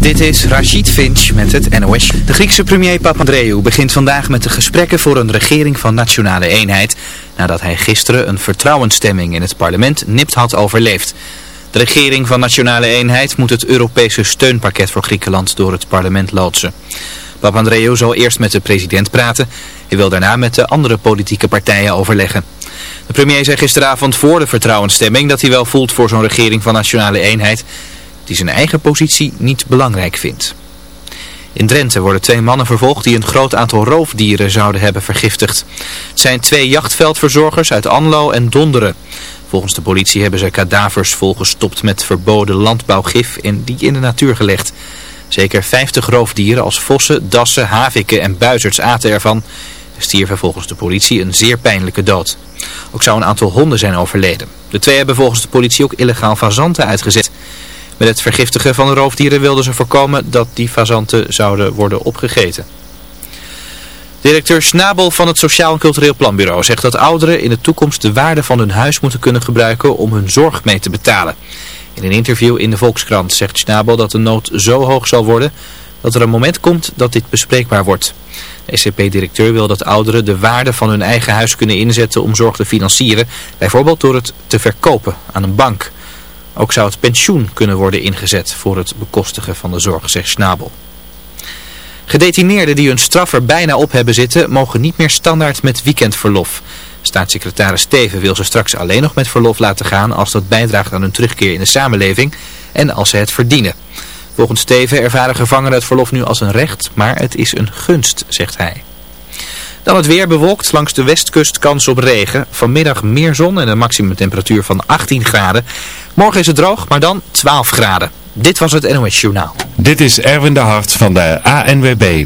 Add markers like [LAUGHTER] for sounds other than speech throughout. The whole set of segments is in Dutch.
Dit is Rachid Finch met het NOS. De Griekse premier Papandreou begint vandaag met de gesprekken voor een regering van nationale eenheid... nadat hij gisteren een vertrouwensstemming in het parlement nipt had overleefd. De regering van nationale eenheid moet het Europese steunpakket voor Griekenland door het parlement loodsen. Papandreou zal eerst met de president praten. Hij wil daarna met de andere politieke partijen overleggen. De premier zei gisteravond voor de vertrouwensstemming dat hij wel voelt voor zo'n regering van nationale eenheid die zijn eigen positie niet belangrijk vindt. In Drenthe worden twee mannen vervolgd die een groot aantal roofdieren zouden hebben vergiftigd. Het zijn twee jachtveldverzorgers uit Anlo en Donderen. Volgens de politie hebben ze kadavers volgestopt met verboden landbouwgif en die in de natuur gelegd. Zeker 50 roofdieren als vossen, dassen, haviken en buizerds aten ervan. Stierven volgens de politie een zeer pijnlijke dood. Ook zou een aantal honden zijn overleden. De twee hebben volgens de politie ook illegaal fazanten uitgezet. Met het vergiftigen van de roofdieren wilden ze voorkomen dat die fazanten zouden worden opgegeten. Directeur Schnabel van het Sociaal en Cultureel Planbureau zegt dat ouderen in de toekomst de waarde van hun huis moeten kunnen gebruiken om hun zorg mee te betalen. In een interview in de Volkskrant zegt Schnabel dat de nood zo hoog zal worden dat er een moment komt dat dit bespreekbaar wordt. De SCP-directeur wil dat ouderen de waarde van hun eigen huis kunnen inzetten om zorg te financieren, bijvoorbeeld door het te verkopen aan een bank. Ook zou het pensioen kunnen worden ingezet voor het bekostigen van de zorg, zegt Schnabel. Gedetineerden die hun straf er bijna op hebben zitten, mogen niet meer standaard met weekendverlof. Staatssecretaris Steven wil ze straks alleen nog met verlof laten gaan als dat bijdraagt aan hun terugkeer in de samenleving en als ze het verdienen. Volgens Steven ervaren gevangenen het verlof nu als een recht, maar het is een gunst, zegt hij. Dan het weer bewolkt langs de westkust kans op regen. Vanmiddag meer zon en een maximumtemperatuur van 18 graden. Morgen is het droog, maar dan 12 graden. Dit was het NOS Journaal. Dit is Erwin de Hart van de ANWB.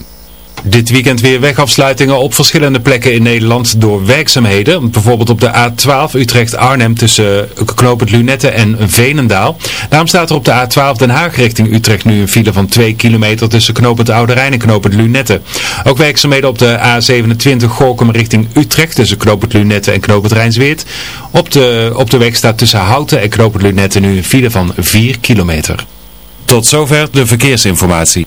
Dit weekend weer wegafsluitingen op verschillende plekken in Nederland door werkzaamheden. Bijvoorbeeld op de A12 Utrecht-Arnhem tussen knooppunt Lunette en Veenendaal. Daarom staat er op de A12 Den Haag richting Utrecht nu een file van 2 kilometer tussen knooppunt Oude Rijn en knooppunt Lunette. Ook werkzaamheden op de A27 Gorkum richting Utrecht tussen knooppunt Lunette en knooppunt Rijnsweert. Op de, op de weg staat tussen Houten en knooppunt Lunette nu een file van 4 kilometer. Tot zover de verkeersinformatie.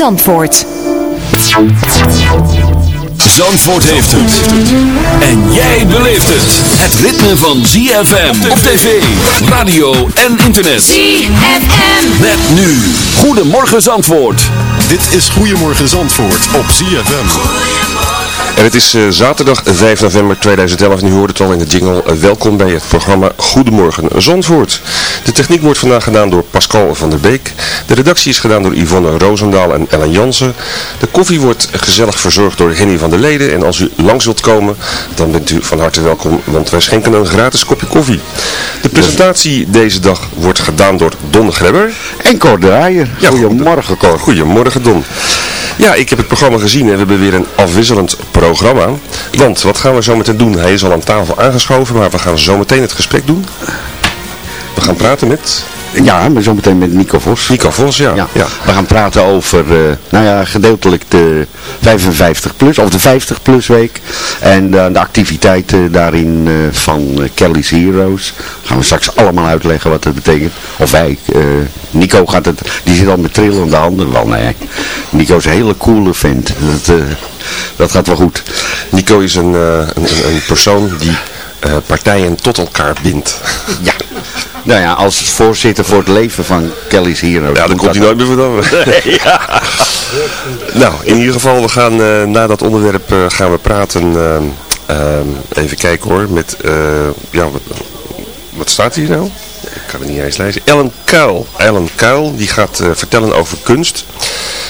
Zandvoort. Zandvoort heeft het. En jij beleeft het. Het ritme van ZFM op tv, radio en internet. ZFM. Met nu. Goedemorgen Zandvoort. Dit is Goedemorgen Zandvoort op ZFM. En het is eh, zaterdag 5 november 2011 en u hoort het al in de jingle. Eh, welkom bij het programma Goedemorgen Zandvoort. De techniek wordt vandaag gedaan door Pascal van der Beek. De redactie is gedaan door Yvonne Roosendaal en Ellen Jansen. De koffie wordt gezellig verzorgd door Henny van der Leden. En als u langs wilt komen, dan bent u van harte welkom, want wij schenken een gratis kopje koffie. De presentatie deze dag wordt gedaan door Don Grebber. En Cor Draaier. Ja, Goedemorgen Cor. Goedemorgen Don. Ja, ik heb het programma gezien en we hebben weer een afwisselend programma. Want, wat gaan we zo meteen doen? Hij is al aan tafel aangeschoven, maar we gaan zo meteen het gesprek doen. We gaan praten met... Ja, maar zometeen met Nico Vos. Nico Vos, ja. Ja. ja. We gaan praten over, eh, nou ja, gedeeltelijk de 55 plus, of de 50 plus week. En eh, de activiteiten daarin eh, van Kelly's Heroes. Gaan we straks allemaal uitleggen wat dat betekent. Of wij, Nico gaat het, die zit al met trillende handen. Wel nee, Nico is een hele coole vent. Dat, dat gaat wel goed. Nico is een, een, een, een persoon die eh, partijen tot elkaar bindt. Ja. Nou ja, als voorzitter voor het leven van Kelly's Heroes. Ja, dan komt hij nooit meer vanaf. ja. [LAUGHS] Nou, in ieder geval, we gaan eh, na dat onderwerp eh, gaan we praten. even kijken hoor, met, ja, wat, wat staat hier nou? Ik kan het niet eens lezen. Ellen Kuil. Ellen Kuil, die gaat vertellen over kunst.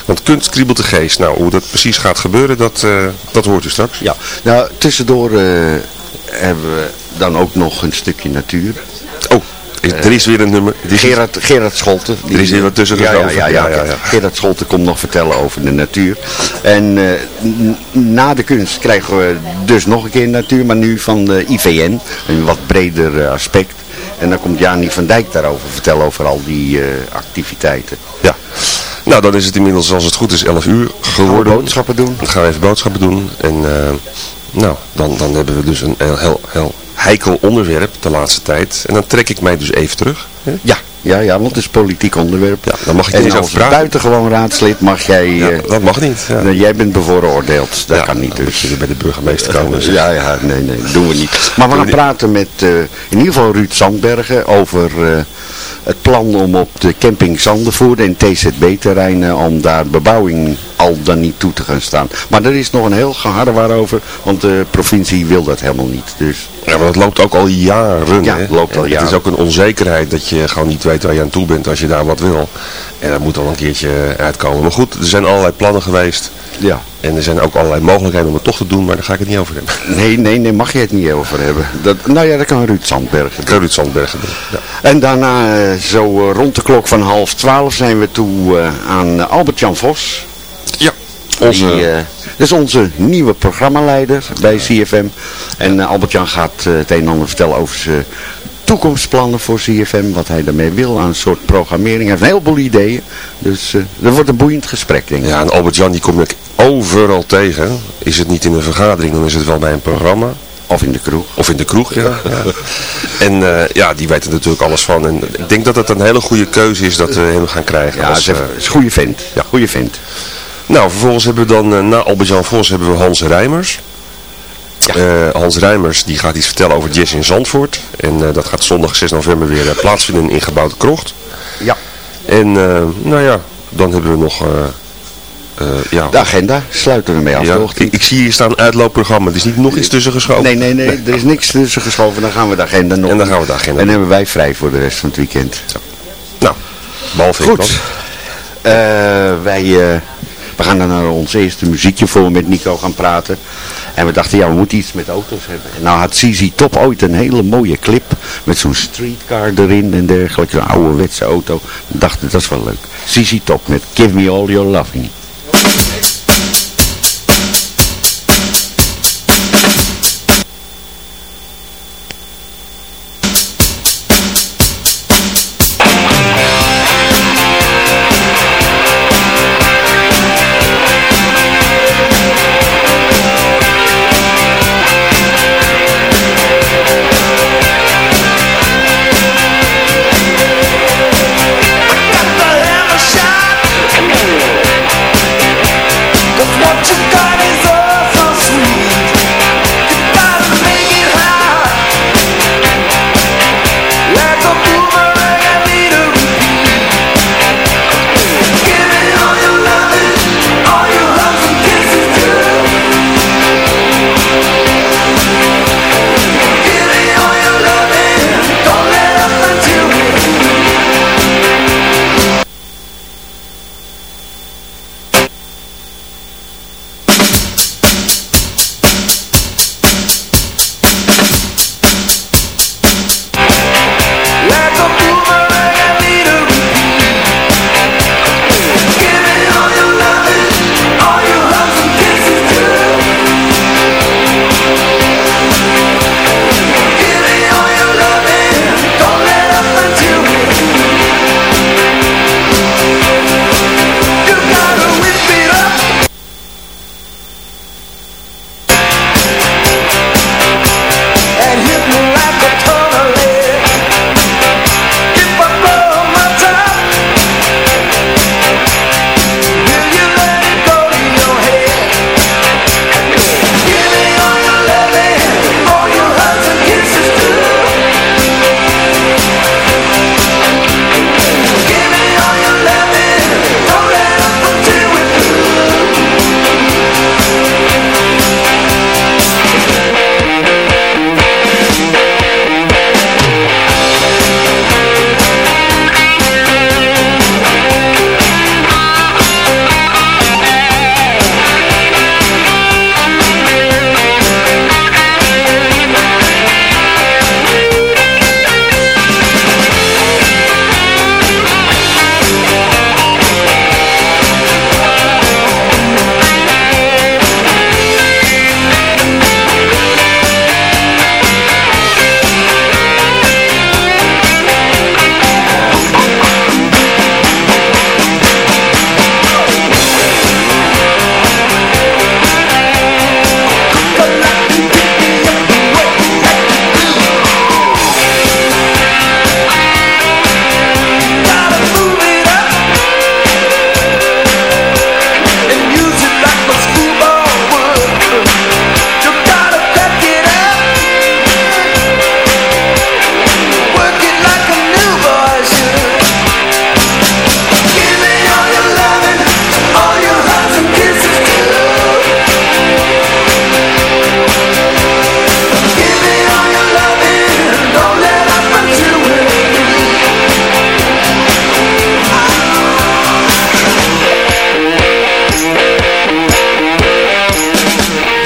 Want kunst kriebelt de geest. Nou, hoe dat precies gaat gebeuren, dat, dat hoort u straks. Ja, nou tussendoor hebben we dan ook nog een stukje natuur. Oh, er is weer een nummer. Er Gerard, Gerard Scholten. Er is hier wat tussen ja, ja, ja, ja, Ja. Gerard Scholten komt nog vertellen over de natuur. En eh, na de kunst krijgen we dus nog een keer natuur, maar nu van de IVN. Een wat breder eh, aspect. En dan komt Jani van Dijk daarover vertellen over al die eh, activiteiten. Ja. Nou, dan is het inmiddels, als het goed is, 11 uur geworden. boodschappen doen. Dan gaan we even boodschappen doen. En nou, dan, dan hebben we dus een heel, heel, heikel onderwerp de laatste tijd. En dan trek ik mij dus even terug. Ja, ja, ja, want het is politiek onderwerp. Ja, dan mag ik en als over praten. buitengewoon raadslid mag jij... Ja, eh, dat mag niet. Ja. jij bent bevooroordeeld, dat Ja, kan niet dus. je bij de burgemeester komen. Eh, Ja, ja, nee, nee, doen we niet. Maar we gaan praten met eh, in ieder geval Ruud Zandbergen over eh, het plan om op de camping Zandervoort en TZB-terreinen om daar bebouwing al dan niet toe te gaan staan. Maar er is nog een heel geharrewar over, want de provincie wil dat helemaal niet. Dus Ja, maar dat loopt ook al jaren. Ja, hè? loopt al En jaren. Het is ook een onzekerheid dat je gewoon niet weet waar je aan toe bent als je daar wat wil. En dat moet al een keertje uitkomen. Maar goed, er zijn allerlei plannen geweest. ja, En er zijn ook allerlei mogelijkheden om het toch te doen, maar daar ga ik het niet over hebben. nee, nee, nee, mag je het niet over hebben. Dat, nou ja, dat kan Ruud Zandbergen Ik doen. ga Ruud Zandbergen doen. Ja. En daarna, eh, zo eh, rond de klok van half twaalf, zijn we toe eh, aan Albert-Jan Vos. Ja, onze... Die, eh, dat is onze nieuwe programmaleider bij CFM. En eh, Albert-Jan gaat eh, het een en ander vertellen over zijn toekomstplannen voor CFM. Wat hij daarmee wil aan een soort programmering. Hij heeft een heleboel ideeën. Dus eh, dat wordt een boeiend gesprek, denk ik. Ja, en Albert-Jan die kom ik overal tegen. Is het niet in een vergadering, dan is het wel bij een programma. Of in de kroeg. Of in de kroeg, ja. [LAUGHS] ja. En ja, die weet er natuurlijk alles van. En ik denk dat het een hele goede keuze is dat we hem gaan krijgen. Ja, het als, een- is een goede vent. Ja, goede vent. Nou, vervolgens hebben we dan, eh, na Albert-Jan Vos, hebben we Hans Rijmers. Ja. Eh, Hans Rijmers die gaat iets vertellen over jazz in Zandvoort. En eh, dat gaat zondag 6 november weer plaatsvinden in Gebouwde Krocht. Ja. En nou ja, dan hebben we nog... ja, De agenda sluiten we mee af, ja, ik, ik zie hier staan uitloopprogramma. Er is niet nog iets tussen geschoven. Nee, nee, nee. Er is niks tussen geschoven. Dan gaan we de agenda nog. En dan gaan we de agenda En dan hebben wij vrij voor de rest van het weekend. Nou, behalve ik Goed. dan. Wij we gaan dan naar ons eerste muziekje voor met Nico gaan praten. En we dachten, ja, we moeten iets met auto's hebben. En nou had Zizi Top ooit een hele mooie clip met zo'n streetcar erin en dergelijke. Een ouderwetse auto. We dachten, dat is wel leuk. Zizi Top met Give Me All Your Loving.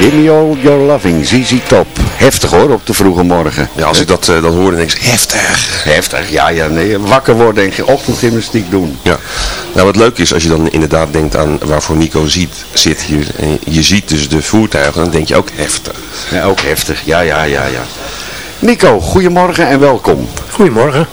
Give me all your loving, ZZ Top. Heftig hoor, op de vroege morgen. Ja, als ik dat uh, dan hoor, dan denk ik, heftig. Heftig, ja, ja, nee. Wakker worden en geen ochtendgymnastiek doen. Ja. Nou, wat leuk is, als je dan inderdaad denkt aan waarvoor Nico ziet, zit hier. En je ziet dus de voertuigen, dan denk je ook heftig. Ja, ook heftig, ja, ja, ja, ja. Nico, goedemorgen en welkom. Goedemorgen.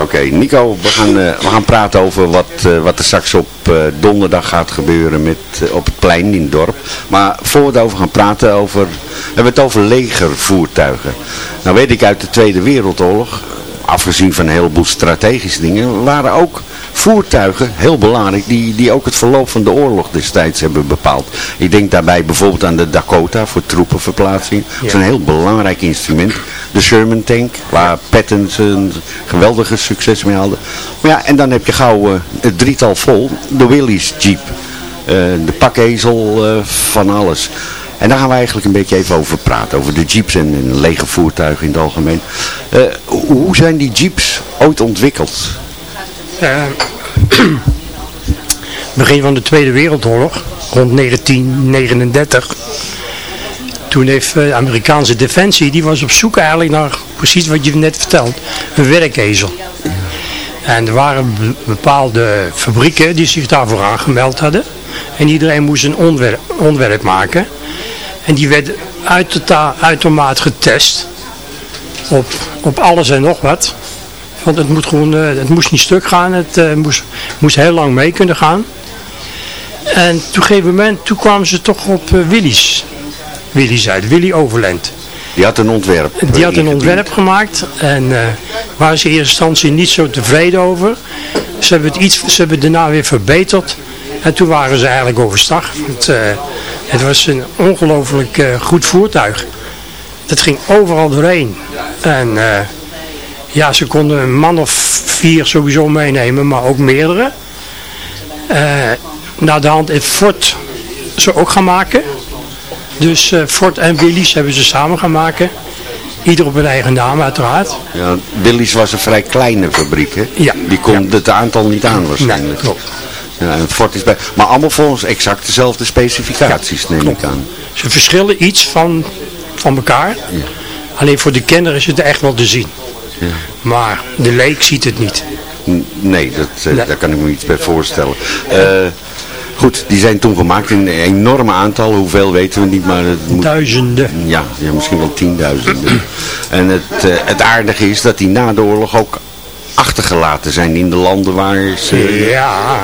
Oké, Nico, we gaan, uh, we gaan praten over wat, uh, wat er straks op uh, donderdag gaat gebeuren met, op het plein in het dorp. Maar voor we het over gaan praten, over, we hebben het over legervoertuigen. Nou weet ik uit de Tweede Wereldoorlog, afgezien van een heleboel strategische dingen, waren ook voertuigen heel belangrijk die, die ook het verloop van de oorlog destijds hebben bepaald. Ik denk daarbij bijvoorbeeld aan de Dakota voor troepenverplaatsing. Dat is een heel belangrijk instrument. De Sherman tank, waar Pattons een geweldige succes mee hadden. Maar ja, en dan heb je gauw uh, het drietal vol, de Willys Jeep. Uh, de pakezel uh, van alles. En daar gaan we eigenlijk een beetje even over praten. Over de jeeps en, en lege voertuigen in het algemeen. Hoe zijn die jeeps ooit ontwikkeld? [CLEARS THROAT] Begin van de Tweede Wereldoorlog, rond 1939. Toen heeft de Amerikaanse defensie, die was op zoek eigenlijk naar precies wat je net vertelt, een werkezel. En er waren bepaalde fabrieken die zich daarvoor aangemeld hadden. En iedereen moest een ontwerp, maken. En die werd uitermate getest. Op, op alles en nog wat. Want het, moet gewoon, uh, het moest niet stuk gaan. Het uh, moest, moest heel lang mee kunnen gaan. En op een gegeven moment, toen kwamen ze toch op Willys. Willys uit, Willy Overland. Die had een ontwerp. Die had een ontwerp gemaakt. En uh, waren ze in eerste instantie niet zo tevreden over. Ze hebben het, iets, ze hebben daarna weer verbeterd. En toen waren ze eigenlijk overstag. Het, uh, het was een ongelooflijk uh, goed voertuig. Dat ging overal doorheen. En ja, ze konden een man of vier sowieso meenemen, maar ook meerdere. na de hand heeft Ford ze ook gaan maken. Dus Ford en Willys hebben ze samen gaan maken. Ieder op hun eigen naam uiteraard. Ja, Willys was een vrij kleine fabriek hè? Ja. Die kon ja. het aantal niet aan waarschijnlijk. Nee, klopt. Ja, en Ford is bij, maar allemaal volgens exact dezelfde specificaties ja, neem klopt. ik aan. Ze verschillen iets van, van elkaar. Ja. Alleen voor de kenner is het echt wel te zien. Ja. Maar de leek ziet het niet. Nee, dat, uh, Nee. daar kan ik me iets bij voorstellen. Uh, goed, die zijn toen gemaakt in een enorme aantal. Hoeveel weten we niet, maar het moet... Duizenden. Ja, ja misschien wel tienduizenden. en het, uh, het aardige is dat die na de oorlog ook achtergelaten zijn in de landen waar ze... Ja,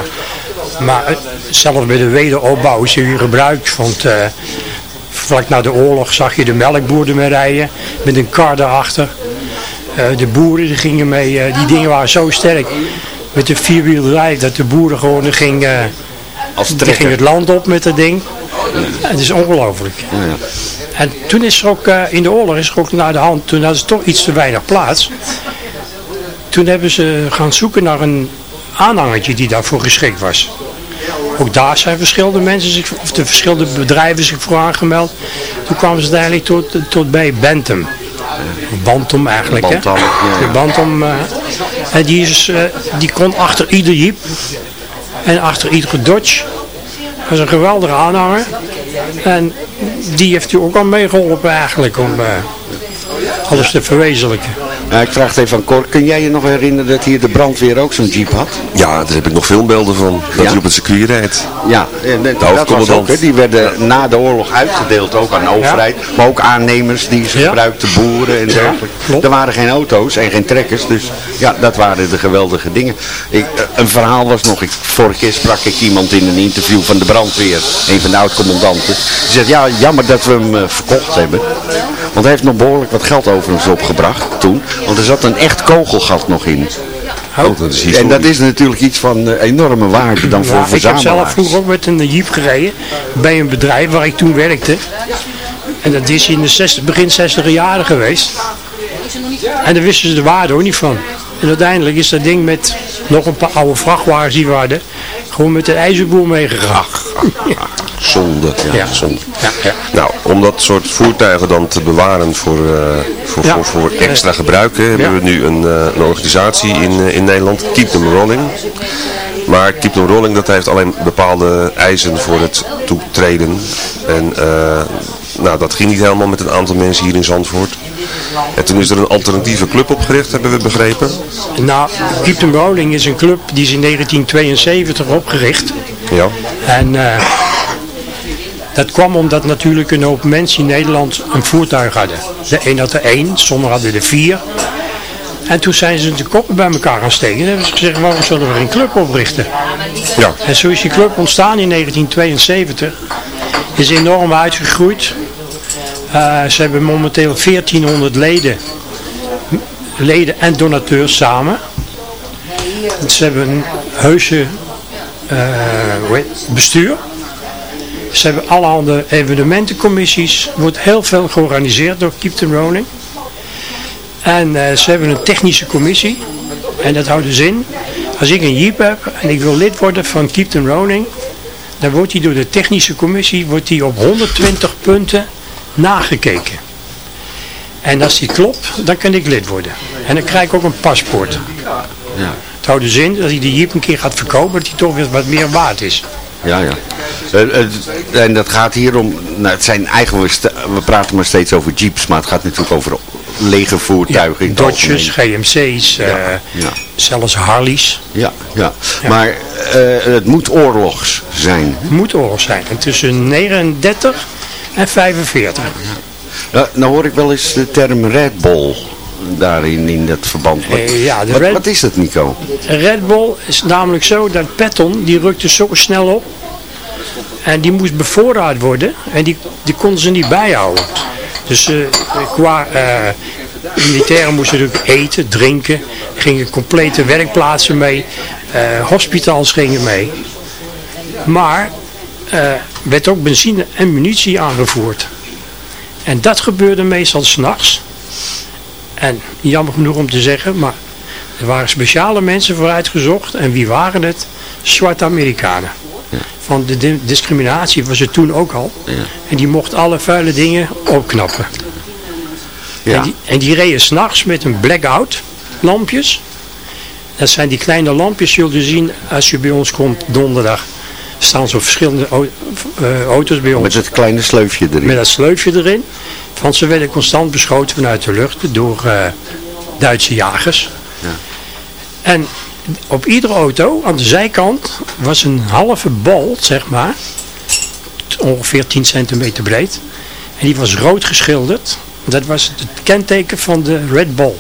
maar uh, zelfs bij de wederopbouw is hier gebruikt. Want uh, vlak na de oorlog zag je de melkboer ermee rijden met een kar daarachter. Uh, de boeren die gingen mee, die dingen waren zo sterk met de vierwielerij dat de boeren gewoon gingen, Als die gingen het land op met dat ding. Het is ongelooflijk. Ja, ja. En toen is er ook, uh, in de oorlog is er ook naar de hand, toen hadden ze toch iets te weinig plaats. Toen hebben ze gaan zoeken naar een aanhangertje die daarvoor geschikt was. Ook daar zijn verschillende mensen, zich, of de verschillende bedrijven zich voor aangemeld. Toen kwamen ze uiteindelijk tot, tot bij Bentham. Bantam eigenlijk, Bantam, hè? ja, ja. De uh, en die, is, uh, die kon achter ieder jeep en achter iedere Dodge. Dat was een geweldige aanhanger. En die heeft u ook al meegeholpen eigenlijk om uh, alles te verwezenlijken. Ja, ik vraag het even aan Cor. Kun jij je nog herinneren dat hier de brandweer ook zo'n jeep had? Ja, daar heb ik nog filmbeelden van. Dat Ja? hij op het circuit rijdt. Ja, en, dat was hoofdcommandant. ook, hè. die werden na de oorlog uitgedeeld ook aan de overheid. Maar ook aannemers die ze Ja. gebruikten, boeren en dergelijke. er waren geen auto's en geen trekkers, dus ja, dat waren de geweldige dingen. Ik, eh, een verhaal was nog, ik, vorige keer sprak ik iemand in een interview van de brandweer, een van de oud-commandanten. Die zegt, ja, jammer dat we hem eh, verkocht hebben. Want hij heeft nog behoorlijk wat geld over ons opgebracht toen. Want er zat een echt kogelgat nog in. Oh, dat is en dat is natuurlijk iets van eh, enorme waarde dan voor Ja, ik heb zelf verzamelaars. vroeger ook met een jeep gereden bij een bedrijf waar ik toen werkte. En dat is in de 60, begin 60 jaren geweest. En daar wisten ze de waarde ook niet van. En uiteindelijk is dat ding met nog een paar oude vrachtwagens die we hadden, gewoon met de ijzerboer meegegaan. [LAUGHS] [LAUGHS] Zonde. Ja, Ja. zonde. Ja, ja. Nou, om dat soort voertuigen dan te bewaren voor, eh, voor, voor, voor extra gebruik, hè, hebben we nu een, eh, een organisatie in, eh, in Nederland, Keep Them Rolling. Maar Keep Them Rolling, dat heeft alleen bepaalde eisen voor het toetreden. En Nou, dat ging niet helemaal met een aantal mensen hier in Zandvoort. En toen is er een alternatieve club opgericht, hebben we begrepen. Nou, Keep the Rolling is een club die is in 1972 opgericht. Ja. En dat kwam omdat natuurlijk een hoop mensen in Nederland een voertuig hadden. De een had er één, sommigen hadden er vier. En toen zijn ze de koppen bij elkaar gaan steken. En hebben ze gezegd, waarom zullen we een club oprichten? Ja. En zo is die club ontstaan in 1972. Is enorm uitgegroeid. Eh, ze hebben momenteel 1400 leden. Leden en donateurs samen. Ze hebben een heuse eh, bestuur. Ze hebben allerhande evenementencommissies. Er wordt heel veel georganiseerd door Keep the Rolling. En eh, ze hebben een technische commissie. En dat houdt dus in, als ik een jeep heb en ik wil lid worden van Keep the Rolling, dan wordt die door de technische commissie wordt die op 120 punten nagekeken. En als die klopt, dan kan ik lid worden. En dan krijg ik ook een paspoort. Ja. Het houdt dus in, als hij die jeep een keer gaat verkopen, dat hij toch weer wat meer waard is. Ja, ja. Eh, eh, en dat gaat hier om, nou, het zijn eigenlijk, we praten maar steeds over jeeps, maar het gaat natuurlijk over lege voertuigen. Dodges. GMC's, eh, ja. zelfs Harleys. Ja, ja. Maar het moet oorlogs zijn. Het moet oorlog zijn. En tussen 39 en 45. Ja, nou hoor ik wel eens de term Red Bull daarin in dat verband. Wat, Eh, ja, wat, Red- wat is dat Nico? Red Bull is namelijk zo dat Patton, die rukte zo snel op. En die moest bevoorraad worden. En die, die konden ze niet bijhouden. Dus eh, qua eh, militairen moesten natuurlijk eten, drinken. Gingen complete werkplaatsen mee. hospitals gingen mee. Maar werd ook benzine en munitie aangevoerd. En dat gebeurde meestal s'nachts. En jammer genoeg om te zeggen, maar er waren speciale mensen voor uitgezocht. En wie waren het? Zwarte Amerikanen. Van de di- discriminatie was er toen ook al. En die mocht alle vuile dingen opknappen. Ja. En, die, en die reden s'nachts met een blackout lampjes. Dat zijn die kleine lampjes, zul je zien als je bij ons komt donderdag. Staan zo verschillende eh, auto's bij ons. Met het kleine sleufje erin. Met dat sleufje erin. Want ze werden constant beschoten vanuit de lucht door eh, Duitse jagers. Ja. En op iedere auto, aan de zijkant, was een halve bal, zeg maar. Ongeveer 10 centimeter breed. En die was rood geschilderd. Dat was het kenteken van de Red Bull.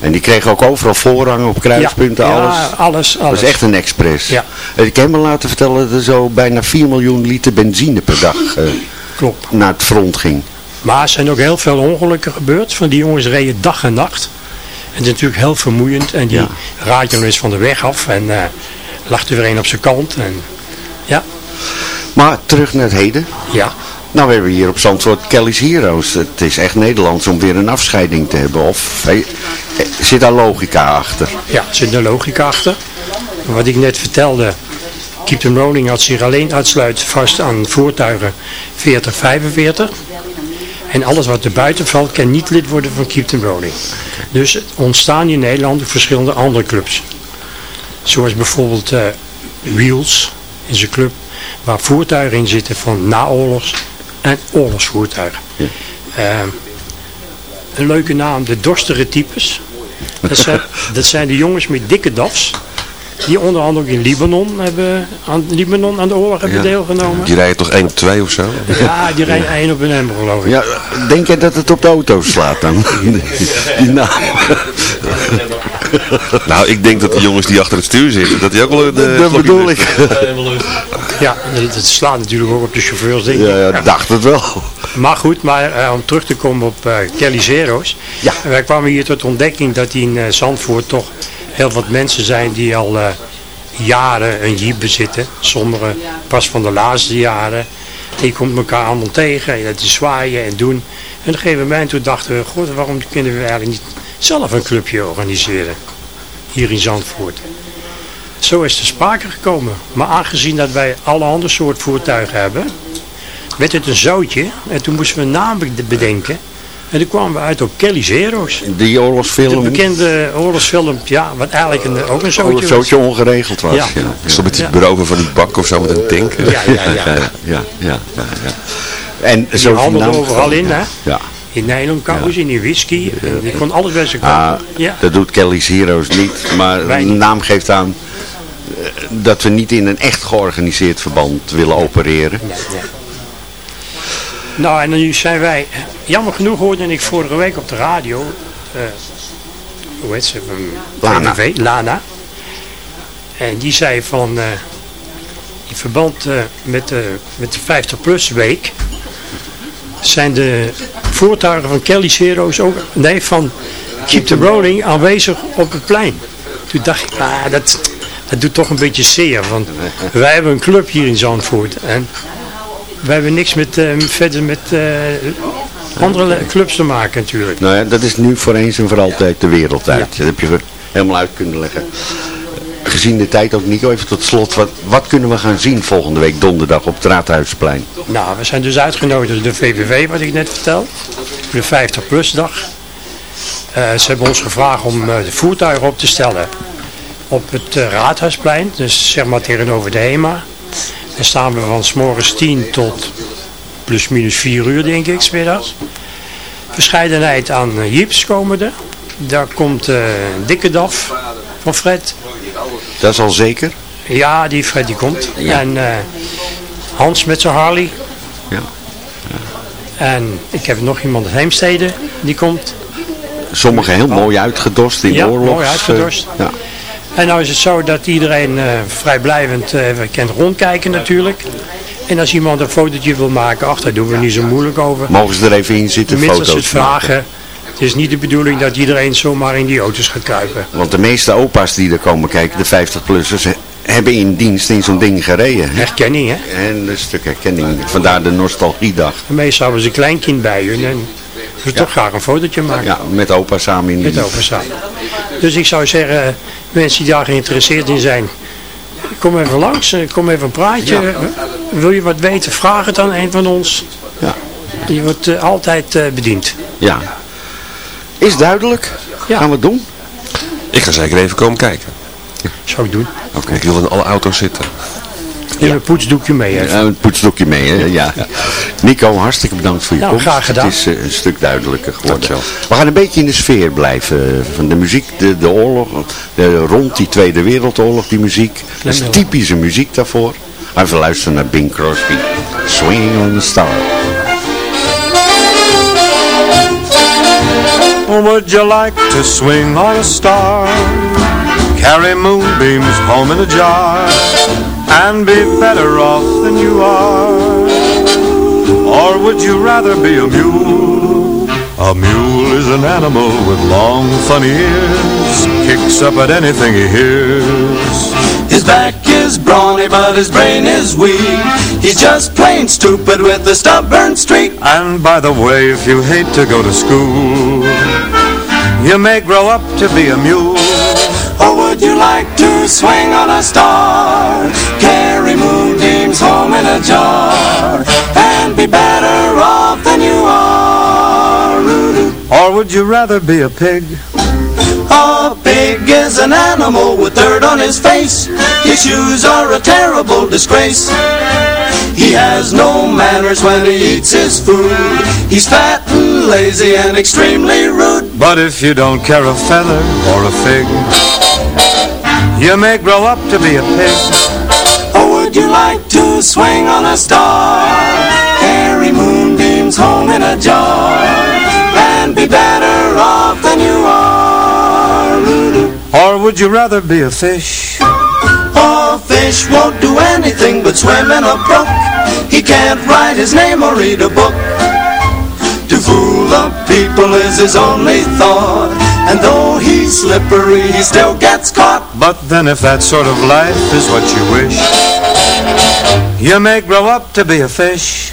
En die kregen ook overal voorrang op kruispunten, Ja, alles. ja, alles, Dat alles. is echt een express. Ja. Ik heb me laten vertellen dat er zo bijna 4 miljoen liter benzine per dag eh, Klopt. naar het front ging. Maar er zijn ook heel veel ongelukken gebeurd. Van die jongens reden dag en nacht. En het is natuurlijk heel vermoeiend. En die Ja. raakte nog eens van de weg af. En eh lag er weer een op zijn kant. En, ja, Maar terug naar het heden. ja. Nou, we hebben hier op Zandvoort Kelly's Heroes. Het is echt Nederlands om weer een afscheiding te hebben. Of eh, zit daar logica achter? Ja, er zit een logica achter. Wat ik net vertelde. Keep the Rolling had zich alleen uitsluit vast aan voertuigen 40, 45. En alles wat er buiten valt kan niet lid worden van Keep the Rolling. Dus ontstaan in Nederland verschillende andere clubs. Zoals bijvoorbeeld eh, Wheels is een club waar voertuigen in zitten van naoorlogs en oorlogsvoertuigen. Eh, een leuke naam, de dorstige types. Dat [LAUGHS] zijn, dat zijn de jongens met dikke dafs. Die onder andere ook in Libanon, hebben, aan, Libanon aan de oorlog hebben Ja. deelgenomen. Die rijden toch 1 op 2 of zo? Ja, die rijden één op een emmer geloof ik. Ja, denk jij dat het op de auto slaat dan? [LAUGHS] Die naam. [LAUGHS] [LAUGHS] Nou, ik denk dat de jongens die achter het stuur zitten, dat die ook wel een eh, dat bedoel ik. [LAUGHS] Ja, dat, dat slaat natuurlijk ook op de chauffeurs denk ik. Ja, ja, dacht het wel. Maar goed, maar eh, om terug te komen op eh Kelly Zero's. Ja. Wij kwamen hier tot ontdekking dat in eh, Zandvoort toch heel wat mensen zijn die al eh, jaren een jeep bezitten. Sommigen pas van de laatste jaren. En je komt elkaar allemaal tegen en het is zwaaien en doen. En op een gegeven moment toen dachten we, god, waarom kunnen we eigenlijk niet zelf een clubje organiseren? Hier in Zandvoort. Zo is er sprake gekomen. Maar aangezien dat wij alle andere soort voertuigen hebben, werd het een zoutje. En toen moesten we een naam be- bedenken. En toen kwamen we uit op Kelly's Heroes. Die De oorlogsfilm. bekende oorlogsfilm, ja, wat eigenlijk een, ook een zoutje Een was. zootje ongeregeld was. Ja. Ja, Zo met die Ja. beroven van die bak of zo met een tank. Ja, ja, ja. [LAUGHS] ja, ja, ja, ja, ja. En Die zo handelde overal in, hè? Ja. In nylonkouders, in die whisky. Die kon alles bij zijn Ah, kopen. ja. dat doet Kelly's Heroes niet. Maar de naam geeft aan eh, dat we niet in een echt georganiseerd verband willen opereren. Nou, en nu zijn wij, jammer genoeg hoorde ik vorige week op de radio, eh, hoe heet ze, van Lana. Lana. En die zei van, eh, in verband met, de, met de 50-plus week, zijn de voertuigen van Kelly's Heroes ook, nee, van Keep the Rolling aanwezig op het plein. Toen dacht ik, ah, dat, dat doet toch een beetje zeer, want wij hebben een club hier in Zandvoort. En wij hebben niks met, eh, verder met eh, andere clubs te maken natuurlijk. Nou ja, dat is nu voor eens en voor altijd de wereld uit. Dat heb je helemaal uit kunnen leggen. Gezien de tijd ook, Nico, even tot slot. Wat, wat kunnen we gaan zien volgende week donderdag op het Raadhuisplein? Nou, we zijn dus uitgenodigd door de VVV, wat ik net vertel. De 50-plus dag. Eh, ze hebben ons gevraagd om eh, de voertuigen op te stellen op het eh, Raadhuisplein. Dus zeg maar tegenover de HEMA. Daar staan we van s morgens 10 tot plus minus 4 uur denk ik, 's middags. Verscheidenheid aan jeeps komen er. Daar komt dikke DAF van Fred. Dat is al zeker? Ja, die Fred die komt. Ja. En eh, Hans met zijn Harley. Ja. En ik heb nog iemand uit Heemstede, die komt. Sommigen heel mooi uitgedost in Ja, oorlogs. mooi uitgedost. eh, ja. En nou is het zo dat iedereen eh, vrijblijvend eh kent rondkijken natuurlijk. En als iemand een fotootje wil maken, ach daar doen we niet zo moeilijk over. Mogen ze er even in zitten, Tenminste als ze het vragen. Het is niet de bedoeling dat iedereen zomaar in die auto's gaat kruipen. Want de meeste opa's die er komen kijken, de 50-plussers, hebben in dienst in zo'n ding gereden. Herkenning hè. En een stuk herkenning. Vandaar de nostalgiedag. En meestal hebben ze een kleinkind bij hun en ze toch graag een fotootje maken. Ja, met opa samen in Met dienst. opa samen. Dus ik zou zeggen, mensen die daar geïnteresseerd in zijn, kom even langs, eh, kom even een praatje. Wil je wat weten, vraag het aan een van ons. Ja. Je wordt eh, altijd eh, bediend. Ja. Is duidelijk? Gaan we het doen? Ik ga zeker even komen kijken. Zou ik doen. Oké. Ik wil in alle auto's zitten. Neem een poetsdoekje mee. Even. Ja, een poetsdoekje mee, hè? Ja. Nico, hartstikke bedankt voor je Nou, komst. graag gedaan. Het is eh, een stuk duidelijker geworden. Dankjewel. We gaan een beetje in de sfeer blijven eh, van de muziek, de, de oorlog, de, rond die Tweede Wereldoorlog, die muziek. Dat is typische muziek daarvoor. Even luisteren naar Bing Crosby. Swinging on the Star. Would you like to swing on a star? Carry moonbeams home in a jar and be better off than you are? Or would you rather be a mule? A mule is an animal with long funny ears, kicks up at anything he hears. His back is brawny, but his brain is weak. He's just plain stupid with a stubborn streak. And by the way, if you hate to go to school, you may grow up to be a mule. Or would you like to swing on a star? Carry moonbeams home in a jar and be better off than you are. Or would you rather be a pig? A pig is an animal with dirt on his face. His shoes are a terrible disgrace. He has no manners when he eats his food. He's fat and lazy and extremely rude. But if you don't care a feather or a fig, you may grow up to be a pig. Or would you like to swing on a star? Carry moonbeams home in a jar and be better off than you are. Or would you rather be a fish? A fish won't do anything but swim in a brook. He can't write his name or read a book. To fool the people is his only thought. And though he's slippery, he still gets caught. But then if that sort of life is what you wish, you may grow up to be a fish.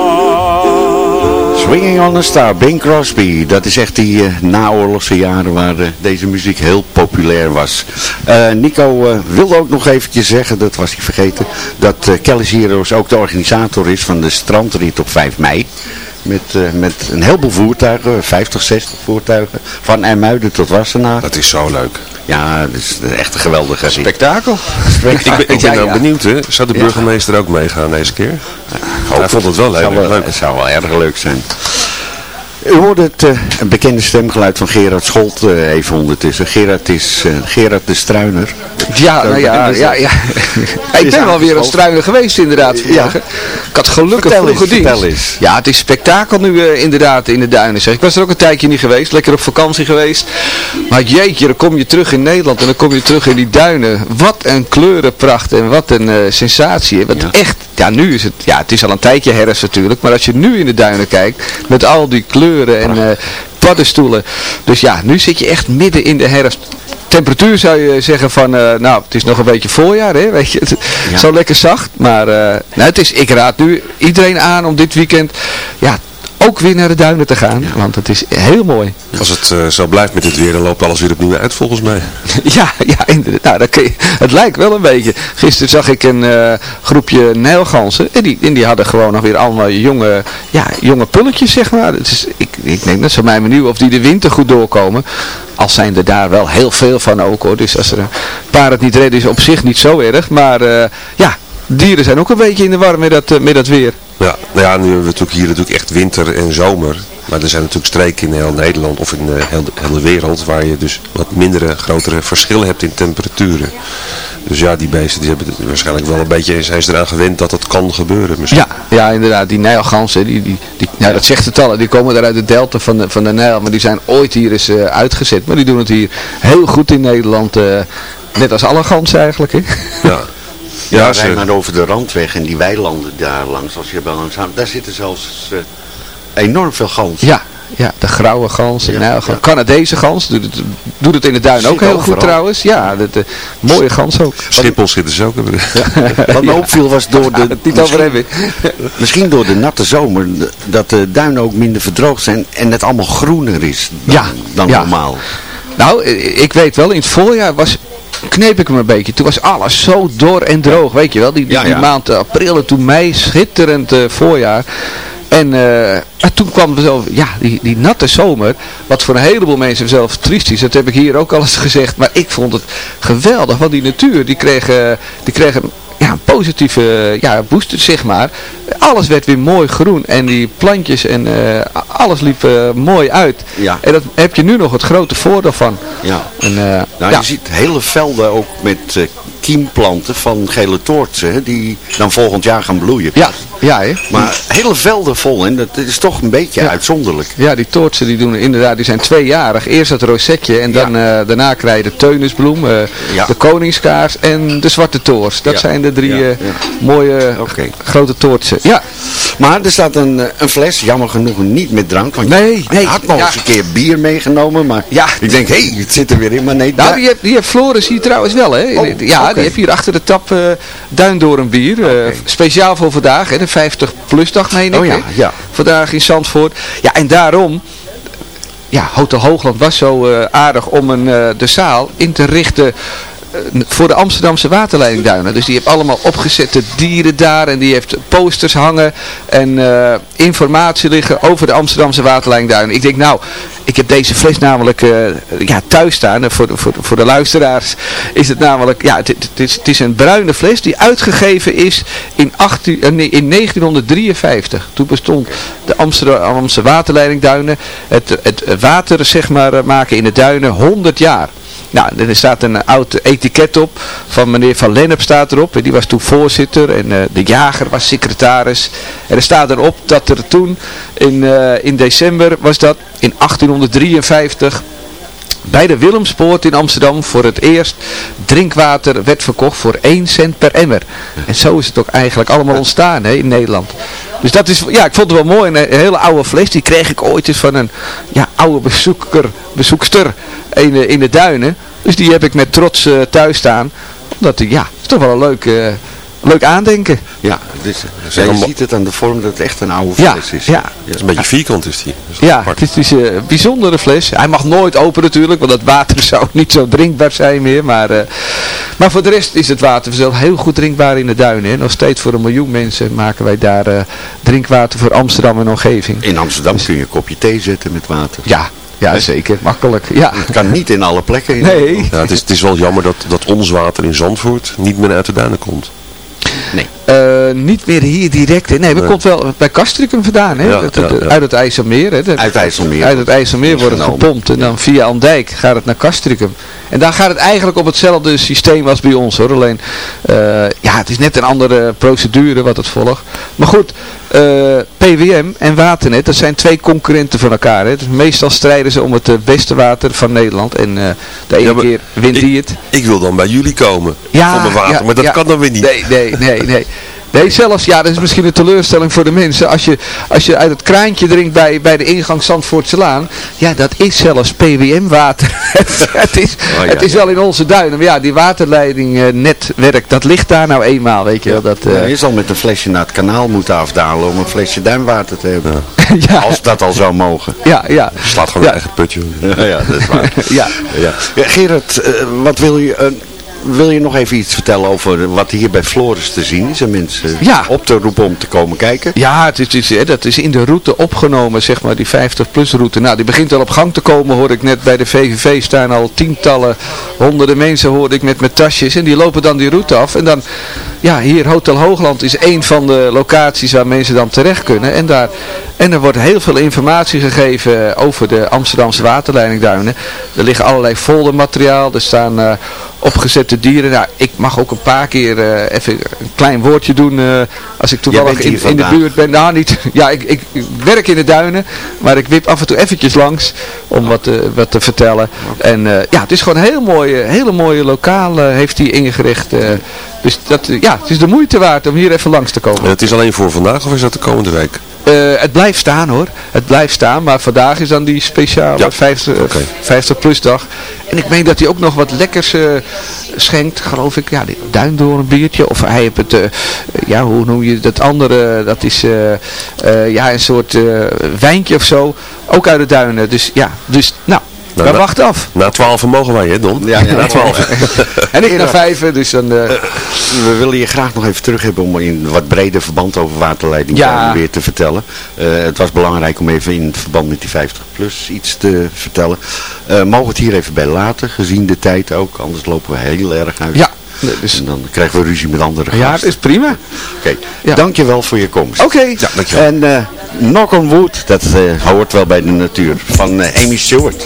Swinging on a Star, Bing Crosby. Dat is echt die uh, naoorlogse jaren waar uh, deze muziek heel populair was. Uh, Nico wilde ook nog eventjes zeggen, dat was hij vergeten, dat Kelly's Heroes ook de organisator is van de strandrit op 5 mei. Met, uh, met een heleboel voertuigen, 50, 60 voertuigen, van Ermuiden tot Wassenaar. Dat is zo leuk. Ja, dat is echt een geweldige spektakel. spektakel. Ik ben, ik ben nou benieuwd, hè. zou de burgemeester ja. ook meegaan deze keer? Ja, Hij vond het wel leuk. leuk. Het zou wel erg leuk zijn. U hoorde het uh, een bekende stemgeluid van Gerard Scholt uh, even ondertussen. Gerard is uh, Gerard de Struiner. Ja, nou ja, ja, ja. [LAUGHS] ik ben wel weer een struiner geweest inderdaad. Ja. Ik had gelukkig vertel vroege dienst. Eens. Ja, het is spektakel nu inderdaad in de duinen. Zeg. Ik was er ook een tijdje niet geweest, lekker op vakantie geweest. Maar jeetje, dan kom je terug in Nederland en dan kom je terug in die duinen. Wat een kleurenpracht en wat een sensatie. Wat echt, ja nu is het, ja het is al een tijdje herfst natuurlijk. Maar als je nu in de duinen kijkt, met al die kleuren en uh, paddenstoelen. Dus ja, nu zit je echt midden in de herfst. Temperatuur zou je zeggen van, uh, nou het is nog een beetje voorjaar hè, weet je. Het, ja. Zo lekker zacht, maar uh, nou, het is, ik raad nu iedereen aan om dit weekend, ja ook weer naar de duinen te gaan. Want het is heel mooi. Als het uh, zo blijft met dit weer, dan loopt alles weer opnieuw uit volgens mij. [LAUGHS] ja, ja inderdaad. Nou, je, het lijkt wel een beetje. Gisteren zag ik een uh, groepje nijlgansen. En die, en die hadden gewoon nog weer allemaal jonge, ja, jonge pulletjes, zeg maar. Is, ik, ik denk dat ze mij benieuwd of die de winter goed doorkomen. Als zijn er daar wel heel veel van ook hoor. Dus als er een paar het niet redden is op zich niet zo erg. Maar uh, ja, dieren zijn ook een beetje in de war met dat, met dat weer. Ja, nou ja, nu hebben we natuurlijk hier natuurlijk echt winter en zomer. Maar er zijn natuurlijk streken in heel Nederland of in de hele, wereld waar je dus wat mindere, grotere verschillen hebt in temperaturen. Dus ja, die beesten die hebben waarschijnlijk wel een beetje, zijn ze eraan gewend dat het kan gebeuren misschien. Ja, ja inderdaad, die Nijlgansen, die, die, die, ja, dat zegt het al, die komen daar uit de delta van de, van de Nijl, maar die zijn ooit hier eens uh, uitgezet. Maar die doen het hier heel goed in Nederland, uh, net als alle ganzen eigenlijk. Hè? Ja. [LAUGHS] Ja, ja maar over de randweg en die weilanden daar langs, als je bij langs gaat, daar zitten zelfs uh, enorm veel ganzen. Ja, ja, de grauwe gans, ja, nou, ja. Canadese gans, doet het, doet het in de duin ook heel overal. goed trouwens. Ja, de, de, mooie gans ook. Schiphol zitten ze ook. Ja. [LAUGHS] Wat me opviel was door de... [LAUGHS] niet hebben. [LAUGHS] Misschien door de natte zomer, dat de duinen ook minder verdroogd zijn en het allemaal groener is dan, ja, dan normaal. Nou, ik weet wel, in het voorjaar was kneep ik hem een beetje. Toen was alles zo dor en droog, weet je wel. Die, die, ja, ja. die maand april en toen mei, schitterend uh, voorjaar. En uh, toen kwam er zo, ja, die, die natte zomer, wat voor een heleboel mensen zelf triest is, dat heb ik hier ook al eens gezegd, maar ik vond het geweldig, want die natuur, die kreeg, uh, die kreeg een positieve ja, booster, zeg maar. Alles werd weer mooi groen en die plantjes en uh, alles liep uh, mooi uit. Ja. En dat heb je nu nog het grote voordeel van. Ja. En, nou, ja. Je ziet hele velden ook met kiemplanten van gele toortsen, die dan volgend jaar gaan bloeien. Ja, ja hè? Maar hele velden vol en dat is toch een beetje ja. uitzonderlijk. Ja, die toortsen die doen inderdaad, die zijn tweejarig. Eerst het rosetje en dan ja. uh, daarna krijg je de teunisbloem, uh, ja. de koningskaars en de zwarte toors. Dat zijn de drie uh, mooie okay. grote toortsen. Ja. Maar er staat een, een fles, jammer genoeg niet met drank. Want nee, nee. Ik had nog eens een keer bier meegenomen, maar ja. ik denk, hé, hey, het zit er weer in. Maar nee, nou, die heeft, die heeft Floris hier trouwens wel, hè? Oh, ja, okay. die heeft hier achter de tap Duindorenbier. Uh, okay. Speciaal voor vandaag, hè, de 50 plus dag meen ik. Oh ja, ja. Vandaag in Zandvoort. Ja, en daarom... Ja, Hotel Hoogland was zo uh, aardig om een, uh, de zaal in te richten voor de Amsterdamse waterleidingduinen. Dus die heeft allemaal opgezette dieren daar en die heeft posters hangen en uh, informatie liggen over de Amsterdamse waterleidingduinen. Ik denk nou, ik heb deze fles namelijk uh, ja, thuis staan. Voor de, voor, voor de luisteraars is het namelijk, ja, het, het, is, het is een bruine fles die uitgegeven is in, 18, uh, in 1953. Toen bestond de Amsterdamse waterleidingduinen, het, het water zeg maar maken in de duinen 100 jaar. Nou, er staat een oud etiket op van meneer Van Lennep staat erop. En die was toen voorzitter en uh, de jager was secretaris. En er staat erop dat er toen in, uh, in december was dat in 1853 bij de Willemspoort in Amsterdam voor het eerst drinkwater werd verkocht voor 1 cent per emmer. En zo is het ook eigenlijk allemaal ontstaan hè, in Nederland. Dus dat is, ja, ik vond het wel mooi. Een, hele oude fles, die kreeg ik ooit eens van een ja, oude bezoeker, bezoekster in de, in de duinen. Dus die heb ik met trots uh, thuis staan. Omdat die, ja, is toch wel een leuk, uh, leuk aandenken. Ja, dus, je ziet het aan de vorm dat het echt een oude Ja, fles is. ja. Het is een beetje vierkant is die. Is Ja, apart. het is, is een bijzondere fles. Hij mag nooit open natuurlijk, want dat water [LAUGHS] zou niet zo drinkbaar zijn meer. Maar, eh, maar voor de rest is het water zelf heel goed drinkbaar in de duinen. Hè. Nog steeds voor een miljoen mensen maken wij daar eh, drinkwater voor Amsterdam en omgeving. In Amsterdam kun je een kopje thee zetten met water. Ja, ja zeker. Makkelijk. Ja. Het kan niet in alle plekken. In Nee. Ja, het, is, het is wel jammer dat, dat ons water in Zandvoort niet meer uit de duinen komt. Nee. Eh, niet meer hier direct. Hè. Nee, Nee. komt wel bij Castricum vandaan. Hè. Ja, Dat- ja, dat- ja. Uit het IJsselmeer. Hè. Dat- Uit IJsselmeer. Uit het IJsselmeer wordt het gepompt. En dan via Andijk gaat het naar Castricum. En daar gaat het eigenlijk op hetzelfde systeem als bij ons hoor. Alleen, eh, ja, het is net een andere procedure wat het volgt. Maar goed, eh, PWM en Waternet, dat zijn twee concurrenten van elkaar. Hè. Dus meestal strijden ze om het beste water van Nederland. En de ene keer wint die het. Ik wil dan bij jullie komen Ja, voor mijn water, maar dat kan dan weer niet. Nee, nee, nee, nee. [LAUGHS] Nee, zelfs, ja, dat is misschien een teleurstelling voor de mensen. Als je, als je uit het kraantje drinkt bij, bij de ingang Zandvoortselaan, ja, dat is zelfs PWM-water. [LAUGHS] het, is, Oh, ja, het is wel in onze duinen. Maar ja, die waterleiding, eh, netwerk, dat ligt daar nou eenmaal, weet je wel. Dat, eh, Ja, je zal met een flesje naar het kanaal moeten afdalen om een flesje duinwater te hebben. [LAUGHS] ja, Als dat al zou mogen. ja, ja. Slaat gewoon Ja. een eigen putje. Ja, [LAUGHS] ja, dat is waar. Ja. Ja. Ja, Gerard, eh, wat wil je... eh, wil je nog even iets vertellen over wat hier bij Floris te zien is? En mensen Ja. op te roepen om te komen kijken? Ja, het is, het is, hè, dat is in de route opgenomen, zeg maar, die 50-plus route. Nou, die begint al op gang te komen, hoor ik net bij de VVV staan al tientallen, honderden mensen hoorde ik met met tasjes. En die lopen dan die route af. En dan, ja, hier Hotel Hoogland is een van de locaties waar mensen dan terecht kunnen. En, daar, en er wordt heel veel informatie gegeven over de Amsterdamse waterleidingduinen. Er liggen allerlei foldermateriaal, er staan... eh, opgezette dieren. Nou, ik mag ook een paar keer eh, even een klein woordje doen eh, als ik toevallig in, in de buurt ben. Nou, niet. [LAUGHS] Ja, ik, ik, ik werk in de duinen, maar ik wip af en toe eventjes langs om wat, te- wat te vertellen. En eh, ja, het is gewoon een heel mooie, hele mooie lokaal eh, heeft hij ingericht. eh. dus dat, eh, ja, het is de moeite waard om hier even langs te komen. En het is alleen voor vandaag of is dat de komende week? Eh, het blijft staan hoor. Het blijft staan. Maar vandaag is dan die speciale Ja, 50, eh, oké. 50 plus dag. En ik meen dat hij ook nog wat lekkers eh, schenkt. Geloof ik. Ja, die duindoorn biertje. Of hij heeft het. eh, ja, hoe noem je dat andere? Dat is ja, een soort wijntje of zo. Ook uit de duinen. Dus ja. Dus nou. Nou, we na- wachten af. Na 12 mogen wij, hè Don? Ja, ja. Na 12. [LAUGHS] En ik naar vijven. Dus dan... eh, We willen je graag nog even terug hebben om in wat breder verband over waterleiding Ja. weer te vertellen. Eh, het was belangrijk om even in het verband met die 50 plus iets te vertellen. Eh mogen we het hier even bij laten, gezien de tijd ook, anders lopen we heel erg uit. ja. Dus, En dan krijgen we ruzie met andere gasten. ja, het is prima. Oké, Ja. dankjewel voor je komst. Oké. Ja, dankjewel. En eh Knock on Wood, dat eh, hoort wel bij de natuur, van eh, Amy Stewart.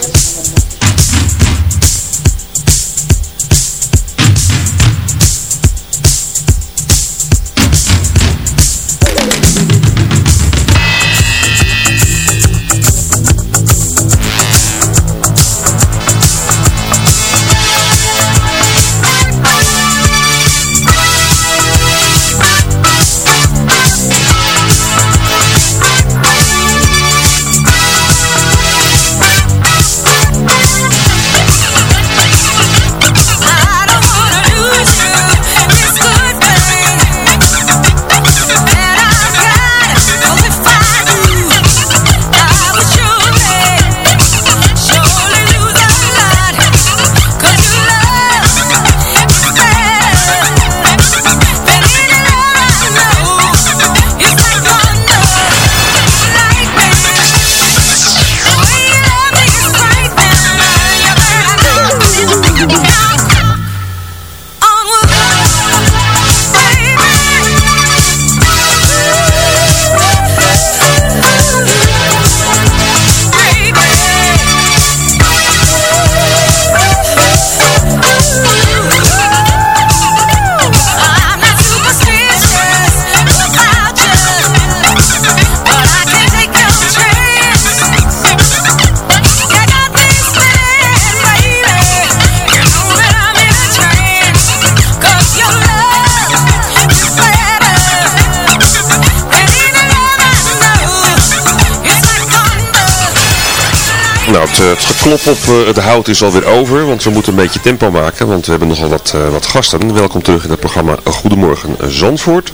Geklop op eh, het hout is alweer over, want we moeten een beetje tempo maken, want we hebben nogal wat, eh, wat gasten. Welkom terug in het programma Goedemorgen Zandvoort.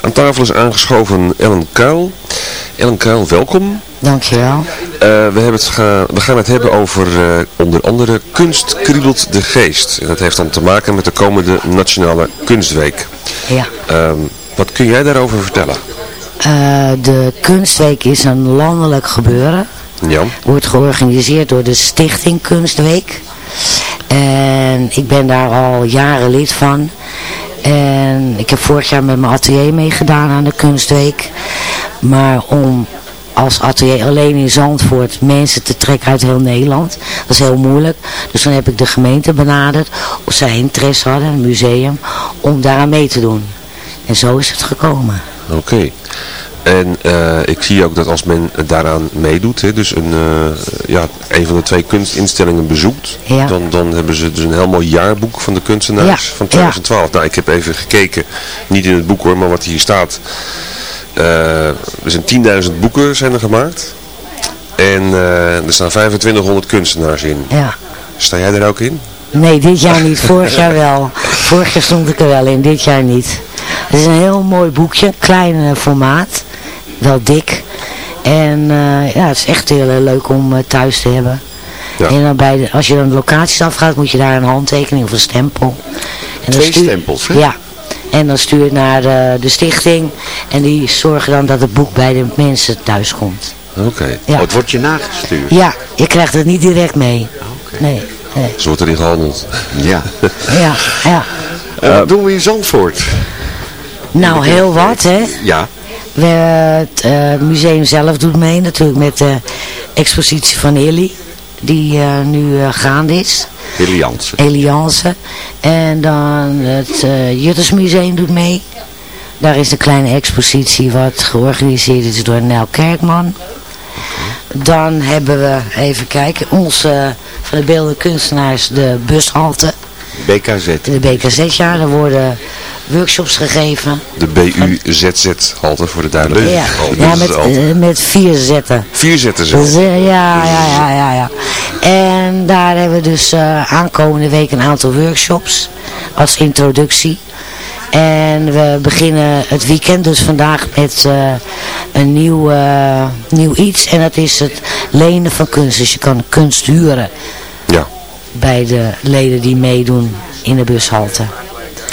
Aan tafel is aangeschoven Ellen Kuil. Ellen Kuil, welkom. Dankjewel. Eh we, hebben het ga- we gaan het hebben over onder andere Kunst kriebelt de geest. En dat heeft dan te maken met de komende Nationale Kunstweek. Ja. Ehm, wat kun jij daarover vertellen? De Kunstweek is een landelijk gebeuren. Ja. Wordt georganiseerd door de Stichting Kunstweek. En ik ben daar al jaren lid van. En ik heb vorig jaar met mijn atelier meegedaan aan de Kunstweek. Maar om als atelier alleen in Zandvoort mensen te trekken uit heel Nederland. Dat is heel moeilijk. Dus dan heb ik de gemeente benaderd. Of zij interesse hadden, een museum, om daaraan mee te doen. En zo is het gekomen. Oké. En eh, ik zie ook dat als men daaraan meedoet, hè, dus een, eh, ja, een van de twee kunstinstellingen bezoekt, Ja. dan, dan hebben ze dus een heel mooi jaarboek van de kunstenaars Ja, van 2012. Nou, ik heb even gekeken, niet in het boek hoor, maar wat hier staat. Eh, er zijn 10.000 boeken zijn er gemaakt. En er staan 2500 kunstenaars in. Ja. Sta jij er ook in? Nee, dit jaar niet. Vorig jaar wel. Vorig jaar stond ik er wel in, dit jaar niet. Het is een heel mooi boekje, klein formaat, wel dik. En eh, ja, het is echt heel eh, leuk om eh, thuis te hebben. Ja. En dan bij de, als je dan de locaties afgaat, moet je daar een handtekening of een stempel. En Twee stuur- stempels, hè? Ja. En dan stuur je naar eh, de stichting. En die zorgen dan dat het boek bij de mensen thuis komt. Oké. Ja. Oh, het wordt je nagestuurd. Ja, je krijgt het niet direct mee. Nee, nee. Zo wordt erin gehandeld. Ja. Ja, ja. Wat doen we in Zandvoort? Nou, heel wat, hè. Ja. We, het eh, museum zelf doet mee natuurlijk met de expositie van Hilly. Die eh, nu eh, gaande is. Eliance. En dan het Juttersmuseum doet mee. Daar is een kleine expositie wat georganiseerd is door Nel Kerkman. Dan hebben we, even kijken, onze van de beeldende kunstenaars de bushalte. BKZ. De BKZ, ja, er worden workshops gegeven. De BUZZ-halte voor de duidelijkheid. Ja, Oh, met, eh, met vier zetten. Vier zetten. Dus, eh, ja, ja, ja, ja, ja. En daar hebben we dus eh, aankomende week een aantal workshops als introductie. En we beginnen het weekend dus vandaag met eh, een nieuw, eh, nieuw iets. En dat is het lenen van kunst. Dus je kan kunst huren Ja. bij de leden die meedoen in de bushalte.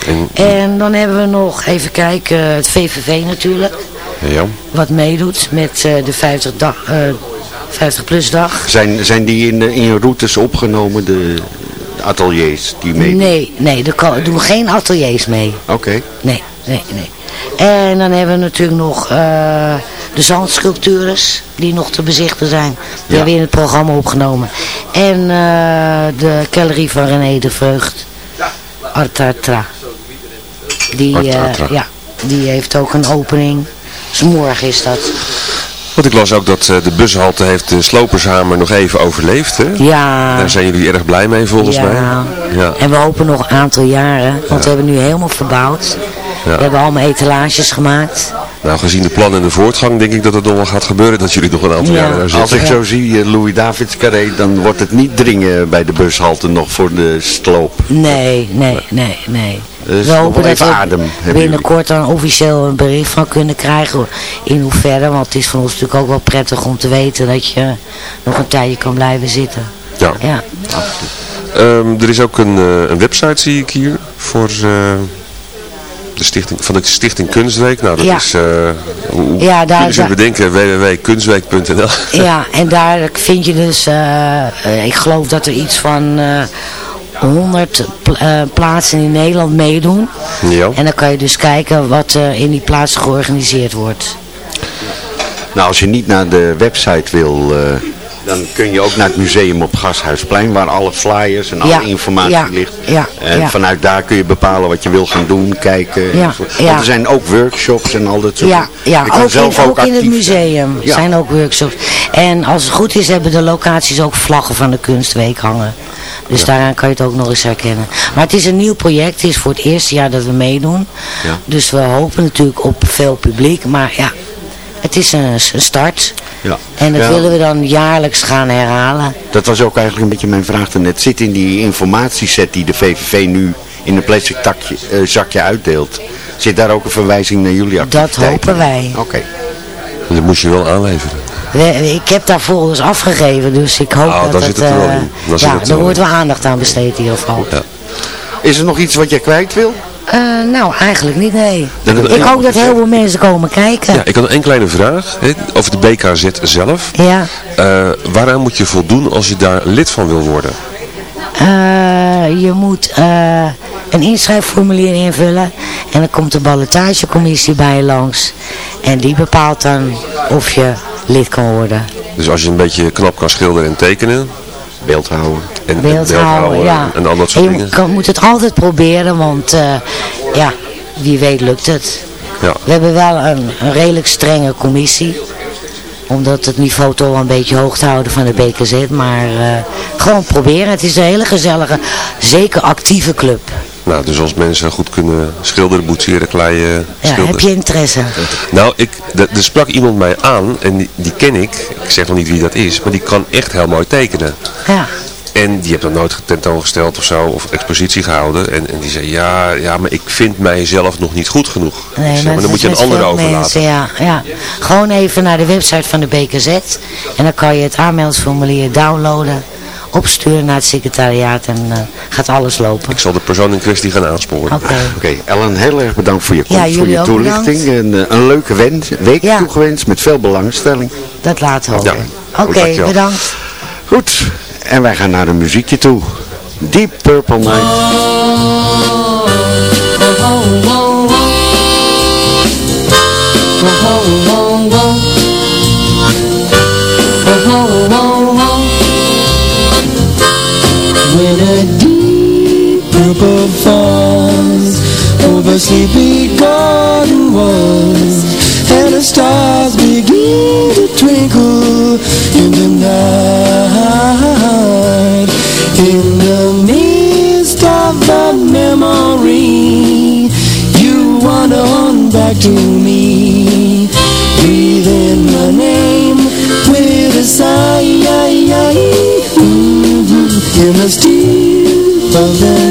En, En dan hebben we nog, even kijken, het VVV natuurlijk. ja. Wat meedoet met eh, de 50, dag, eh, 50 plus dag. Zijn, zijn die in, de- in routes opgenomen, de ateliers die mee? Nee, nee, er kan- doen geen ateliers mee. Oké. Nee, nee, nee. En dan hebben we natuurlijk nog eh, de zandsculptures die nog te bezichten zijn. Die Ja. hebben we in het programma opgenomen. En eh, de galerie van René de Vreugd. Artatra. Die, eh, Artatra. ja, die heeft ook een opening. Dus morgen is dat. Want ik las ook dat eh, de bushalte heeft de slopershamer nog even overleefd. Hè? Ja. Daar zijn jullie erg blij mee volgens Ja. mij. Ja. En we hopen nog een aantal jaren. Want we hebben nu helemaal verbouwd. Ja. We hebben allemaal etalages gemaakt. Nou, gezien de plannen en de voortgang denk ik dat het nog wel gaat gebeuren dat jullie nog een aantal Ja. jaren daar Als zitten. ik zo zie, eh, Louis Davids Carré, dan wordt het niet dringen bij de bushalte nog voor de sloop. Nee, nee, nee, nee. Dus we nog hopen wel dat we adem binnenkort dan officieel een bericht van kunnen krijgen in hoeverre. Want het is voor ons natuurlijk ook wel prettig om te weten dat je nog een tijdje kan blijven zitten. Ja. Ja, Ehm, er is ook een, eh, een website zie ik hier voor eh, de stichting, van de Stichting Kunstweek. Nou, dat Ja. is, eh hoe Ja, daar- kunnen ze daar- bedenken? www.kunstweek.nl [LAUGHS] ja en daar vind je dus, eh, eh, ik geloof dat er iets van eh 100 pl- eh, plaatsen in Nederland meedoen. Ja. En dan kan je dus kijken wat er in die plaatsen georganiseerd wordt. Nou, als je niet naar de website wil, eh, dan kun je ook naar het museum op Gasthuisplein, waar alle flyers en alle Ja, informatie ja, ligt. ja, en vanuit daar kun je bepalen wat je wil gaan doen, kijken. Ja, enzovoort. ja. Want er zijn ook workshops en al dat soort Ja, ja Je kan ook, zelf in, ook ook in het museum zijn ook workshops. En als het goed is hebben de locaties ook vlaggen van de kunstweek hangen. Dus daaraan kan je het ook nog eens herkennen. Maar het is een nieuw project. Het is voor het eerste jaar dat we meedoen. Ja. Dus we hopen natuurlijk op veel publiek. Maar ja, het is een, een start. Ja. En dat Ja. willen we dan jaarlijks gaan herhalen. Dat was ook eigenlijk een beetje mijn vraag net. Zit in die informatieset die de VVV nu in een plastic takje, eh, zakje uitdeelt. Zit daar ook een verwijzing naar jullie activiteiten? Dat hopen wij. Oké. Dat moest je wel aanleveren. We- Ik heb daar folders afgegeven, dus ik hoop Ah, dat het... zit het er wel in. Dan zit ja, het wel wordt wel aandacht aan besteed in ieder geval. Is er nog iets wat jij kwijt wil? Eh, nou, eigenlijk niet, nee. Dan ik hoop dat heel veel mensen komen kijken. Ja, ik had één kleine vraag hè, over de BKZ zelf. Ja. Eh, waaraan moet je voldoen als je daar lid van wil worden? Eh, je moet een inschrijfformulier invullen en dan komt de ballotagecommissie bij je langs. En die bepaalt dan of je lid kan worden. Dus als je een beetje knap kan schilderen en tekenen. Beeldhouden. En, Beeldhouden, ja. En al dat En soort je dingen. kan, moet het altijd proberen, want eh, ja, wie weet lukt het. Ja. We hebben wel een, een redelijk strenge commissie. Omdat het niveau toch wel een beetje hoog te houden van de BKZ. Maar eh, gewoon proberen. Het is een hele gezellige, zeker actieve club. Nou, dus als mensen goed kunnen schilderen, boetseren, kleien, Ja, schilderen. heb je interesse? Nou, ik, er sprak iemand mij aan en die, die ken ik. Ik zeg nog niet wie dat is, maar die kan echt heel mooi tekenen. Ja. En die heeft dat nooit tentoongesteld of zo, of expositie gehouden. En, en die zei, ja, ja, maar ik vind mijzelf nog niet goed genoeg. Nee, maar dan moet je een ander overlaten. Mensen, ja, ja. Gewoon even naar de website van de BKZ. En dan kan je het aanmeldingsformulier downloaden. Opsturen naar het secretariaat en eh, gaat alles lopen. Ik zal de persoon in kwestie gaan aansporen. Oké. [LAUGHS] Oké, Ellen, heel erg bedankt voor je komst, Ja, voor je toelichting. En, eh, een leuke wens, week toegewenst met veel belangstelling. Dat laten we hopen. Oké, bedankt. Goed, en wij gaan naar een muziekje toe. Deep Purple Night. When a deep purple falls over sleepy garden walls And the stars begin to twinkle in the night In the midst of the memory You wander on back to me Breathing my name with a sigh Mhm. In the still of the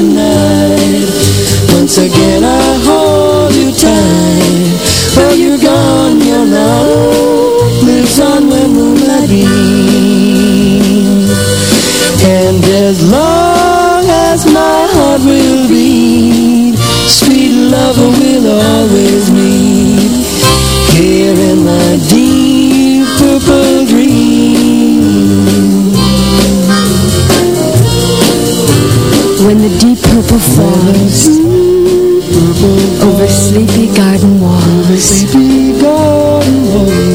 over sleepy garden walls,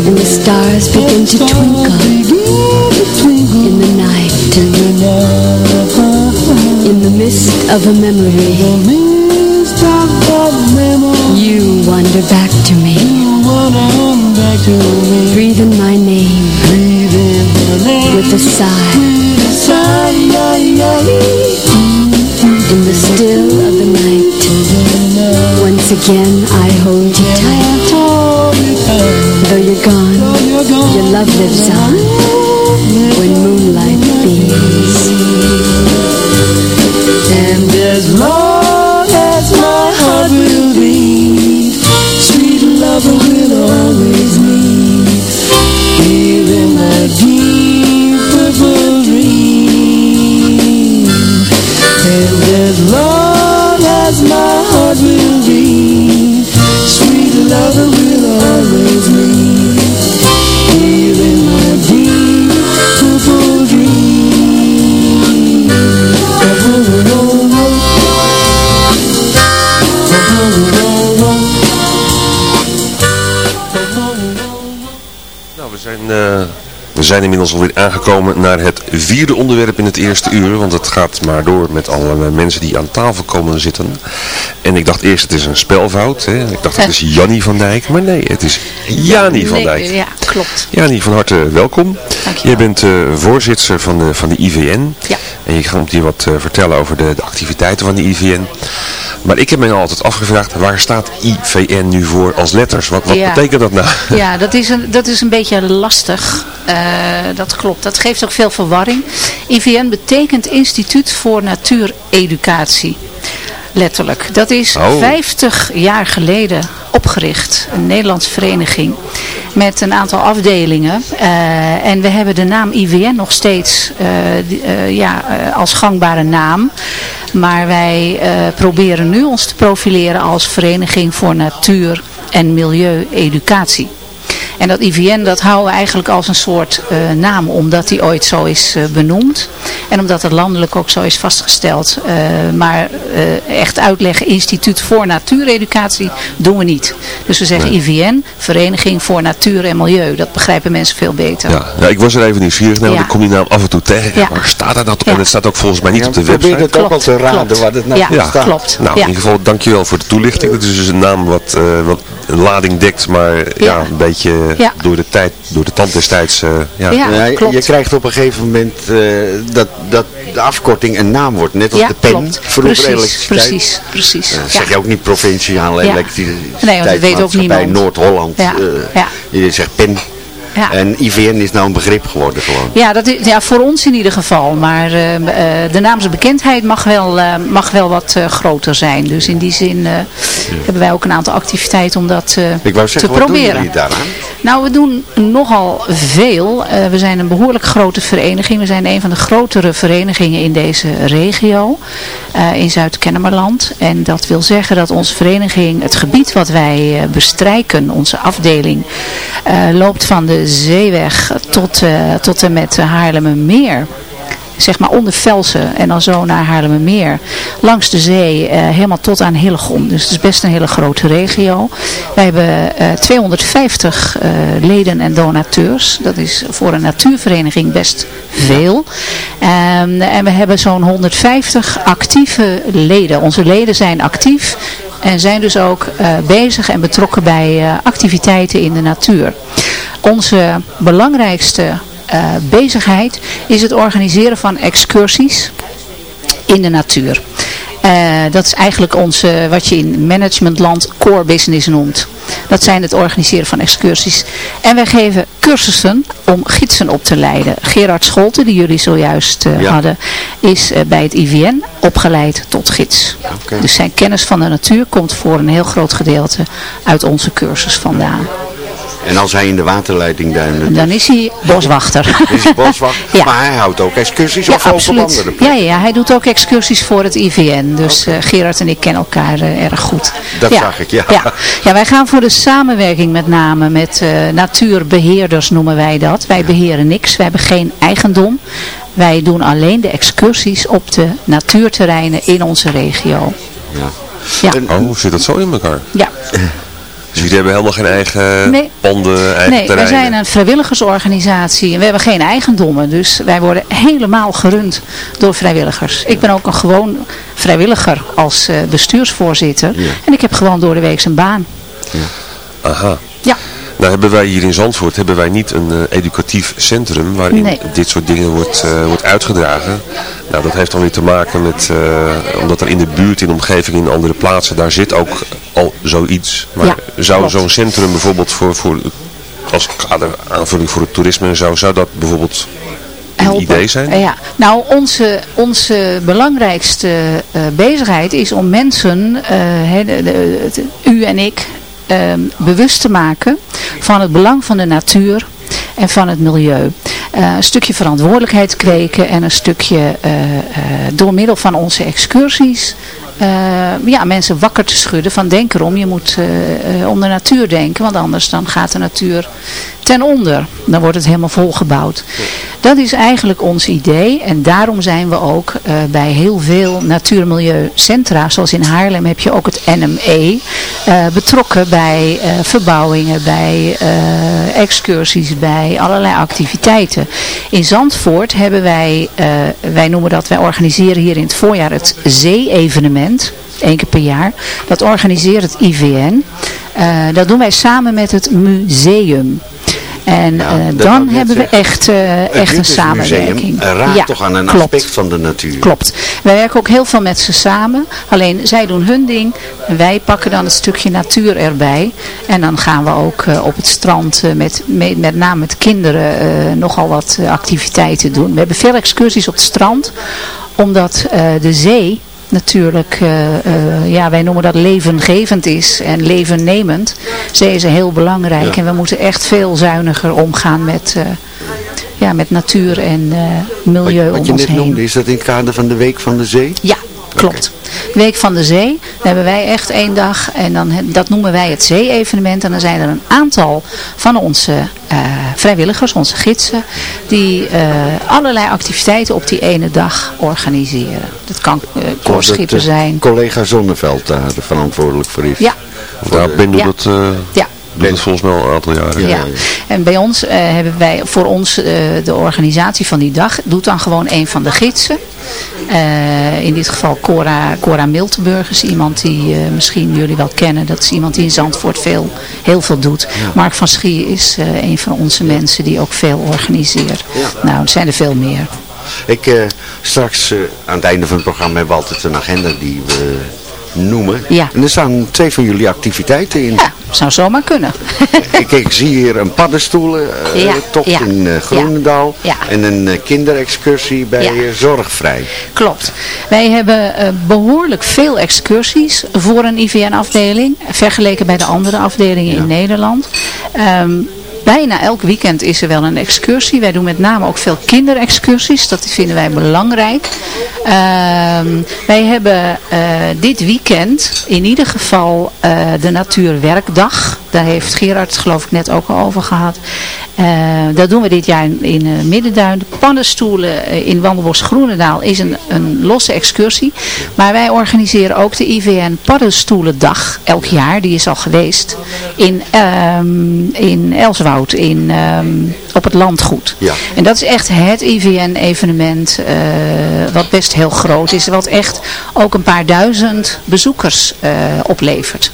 and the stars begin to twinkle. in the night, in the mist of a memory, you wander back to me, breathing my name. With a sigh. In the still of the night. Once again I hold you tight. Though you're gone Your love lives on When moonlight beams. And as long as long as my heart will beat Sweet lover will zijn inmiddels alweer aangekomen naar het vierde onderwerp in het eerste uur. Want het gaat maar door met alle mensen die aan tafel komen zitten. En ik dacht eerst het is een spelfout. Hè. Ik dacht het is Jannie van Dijk. Maar nee, het is Jani van Nee, Dijk. Ja, klopt. Jani, van harte welkom. Je bent uh, voorzitter van de, van de IVN. Ja. En je gaat hier wat uh, vertellen over de, de, activiteiten van de IVN. Maar ik heb me altijd afgevraagd, waar staat IVN nu voor als letters? Wat, wat ja. betekent dat nou? [LAUGHS] Ja, dat is een, dat is een beetje lastig. Uh, dat klopt. Dat geeft ook veel verwarring. IVN betekent Instituut voor Natuureducatie. Letterlijk. Dat is oh. 50 jaar geleden opgericht. Een Nederlandse vereniging met een aantal afdelingen. Uh, en we hebben de naam IVN nog steeds uh, die, uh, ja, als gangbare naam. Maar wij proberen nu ons te profileren als Vereniging voor Natuur en Milieueducatie. En dat IVN dat houden we eigenlijk als een soort uh, naam omdat die ooit zo is uh, benoemd. En omdat het landelijk ook zo is vastgesteld. Uh, maar echt uitleggen instituut voor natuureducatie doen we niet. Dus we zeggen nee. IVN, Vereniging voor Natuur en Milieu. Dat begrijpen mensen veel beter. Ja, ja ik was er even nieuwsgierig naar, ja. want ik kom die naam af en toe tegen. Ja. Waar staat dat? Ja. En het staat ook volgens mij niet ja, op de website. website. het ook wel te raden klopt. wat het nou ja, staat. klopt. Nou, in ieder geval dankjewel voor de toelichting. Het is dus een naam wat, wat een lading dekt, maar ja, een beetje door de tijd, door de tand destijds. Uh, ja. Ja, ja, klopt. je krijgt op een gegeven moment uh, dat, dat de afkorting een naam wordt. Net als ja, de pen klopt. vroeger precies, elektriciteit. Precies, precies. Uh, ja. zeg je ook niet provinciale Ja. elektriciteit. Nee, want dat weet ook niemand. Noord-Holland. Ja, uh, ja. Je zegt pen. Ja. En IVN is nou een begrip geworden gewoon. Ja, dat is, ja voor ons in ieder geval. Maar uh, de naamsbekendheid mag wel, uh, mag wel wat groter zijn. Dus in die zin hebben wij ook een aantal activiteiten om dat Ik wou zeggen, te wat proberen. doen daaraan? Nou, we doen nogal veel. we zijn een behoorlijk grote vereniging. We zijn een van de grotere verenigingen in deze regio. in Zuid-Kennemerland. En dat wil zeggen dat onze vereniging, het gebied wat wij bestrijken, onze afdeling, loopt van de zeeweg tot, uh, tot en met Haarlemmermeer. Zeg maar onder Velsen en dan zo naar Haarlemmermeer. Langs de zee, uh, helemaal tot aan Hillegom. Dus het is best een hele grote regio. Wij hebben uh, 250 leden en donateurs. Dat is voor een natuurvereniging best veel. Um, en we hebben zo'n 150 actieve leden. Onze leden zijn actief en zijn dus ook bezig en betrokken bij activiteiten in de natuur. Onze belangrijkste uh, bezigheid is het organiseren van excursies in de natuur. Uh, dat is eigenlijk onze, wat je in managementland core business noemt. Dat zijn het organiseren van excursies. En wij geven cursussen om gidsen op te leiden. Gerard Scholte, die jullie zojuist uh, ja. hadden, is bij het IVN opgeleid tot gids. Okay. Dus zijn kennis van de natuur komt voor een heel groot gedeelte uit onze cursus vandaan. En als hij in de waterleiding duimt? Dan is hij boswachter. Is hij boswachter? [LAUGHS] ja. Maar hij houdt ook excursies ja, of absoluut. op andere ja, ja, hij doet ook excursies voor het IVN. Dus okay. uh, Gerard en ik kennen elkaar uh, erg goed. Dat ja. zag ik, ja. ja. Ja, wij gaan voor de samenwerking met name met uh, natuurbeheerders noemen wij dat. Wij beheren niks, wij hebben geen eigendom. Wij doen alleen de excursies op de natuurterreinen in onze regio. Ja. Ja. Oh, zit dat zo in elkaar? Ja. [LAUGHS] Dus jullie hebben helemaal geen eigen nee. panden, eigen Nee, terreinen? wij zijn een vrijwilligersorganisatie en we hebben geen eigendommen. Dus wij worden helemaal gerund door vrijwilligers. Ik ben ook een gewoon vrijwilliger als uh, bestuursvoorzitter. Ja. En ik heb gewoon door de week zijn baan. Ja. Aha. Ja. Nou hebben wij hier in Zandvoort hebben wij niet een uh, educatief centrum waarin nee. dit soort dingen wordt, uh, wordt uitgedragen. Nou dat heeft dan weer te maken met, uh, omdat er in de buurt, in de omgeving, in andere plaatsen, daar zit ook al zoiets. Maar ja, zou zo'n centrum bijvoorbeeld voor, voor als kader aanvulling voor het toerisme en zo, zou dat bijvoorbeeld een Helpen. idee zijn? Ja, nou onze, onze belangrijkste uh, bezigheid is om mensen, uh, he, de, de, de, u en ik, uh, bewust te maken van het belang van de natuur en van het milieu. Uh, een stukje verantwoordelijkheid kweken en een stukje uh, uh, door middel van onze excursies ja, mensen wakker te schudden van denk erom, je moet uh, uh, om de natuur denken, want anders dan gaat de natuur ten onder. Dan wordt het helemaal volgebouwd. Dat is eigenlijk ons idee en daarom zijn we ook bij heel veel natuurmilieucentra, zoals in Haarlem heb je ook het NME, betrokken bij verbouwingen, bij excursies, bij allerlei activiteiten. In Zandvoort hebben wij, wij noemen dat, wij organiseren hier in het voorjaar het zee-evenement één keer per jaar. Dat organiseert het IVN. Uh, dat doen wij samen met het museum. En eh, dan hebben we echt, eh, echt een samenwerking. raakt Ja, toch aan een klopt. aspect van de natuur. Klopt. Wij werken ook heel veel met ze samen. Alleen zij doen hun ding. En wij pakken dan het stukje natuur erbij. En dan gaan we ook eh, op het strand eh, met, met, met name met kinderen eh, nogal wat eh, activiteiten doen. We hebben veel excursies op het strand. Omdat eh, de zee natuurlijk, eh, eh, ja, wij noemen dat levengevend is en levennemend. Zee is heel belangrijk Ja. en we moeten echt veel zuiniger omgaan met, eh, ja, met natuur en milieu Wat om je ons net heen. noemde, is dat in het kader van de Week van de Zee? Ja, klopt. Week van de Zee, daar hebben wij echt één dag en dan, dat noemen wij het zee-evenement. En dan zijn er een aantal van onze eh, vrijwilligers, onze gidsen, die eh, allerlei activiteiten op die ene dag organiseren. Dat kan eh koorschippen eh, zijn. collega Zonneveld daar verantwoordelijk voor is. Ja. Doet Ja. dat, eh, Ja. Doet het volgens mij al een aantal jaren. Ja, en bij ons eh, hebben wij, voor ons eh, de organisatie van die dag, doet dan gewoon een van de gidsen. Eh, in dit geval Cora, Cora Miltenburg is iemand die eh, misschien jullie wel kennen. Dat is iemand die in Zandvoort veel, heel veel doet. Mark van Schie is eh, een van onze mensen die ook veel organiseert. Nou, er zijn er veel meer. Ik, eh, straks eh, aan het einde van het programma hebben we altijd een agenda die we noemen. Ja. En er staan twee van jullie activiteiten in. Ja, zou zomaar kunnen. [LAUGHS] ik, ik zie hier een paddenstoelen eh, Ja, tocht ja, in eh, Groenendaal. En een eh, kinderexcursie bij Ja. Zorgvrij. Klopt. Wij hebben eh, behoorlijk veel excursies voor een IVN-afdeling, vergeleken bij de andere afdelingen in Nederland. Ehm, bijna elk weekend is er wel een excursie. Wij doen met name ook veel kinderexcursies. Dat vinden wij belangrijk. Ehm, wij hebben eh, dit weekend in ieder geval eh, de Natuurwerkdag. Daar heeft Gerard geloof ik net ook al over gehad. Eh, dat doen we dit jaar in, in Middenduin. De pannenstoelen eh, in Wandelbos Groenendaal is een, een losse excursie. Maar wij organiseren ook de IVN Paddenstoelendag elk jaar. Die is al geweest in, ehm, in in, ehm, op het landgoed. Ja. En dat is echt het IVN-evenement eh, wat best heel groot is. Wat echt ook een paar duizend bezoekers eh, oplevert.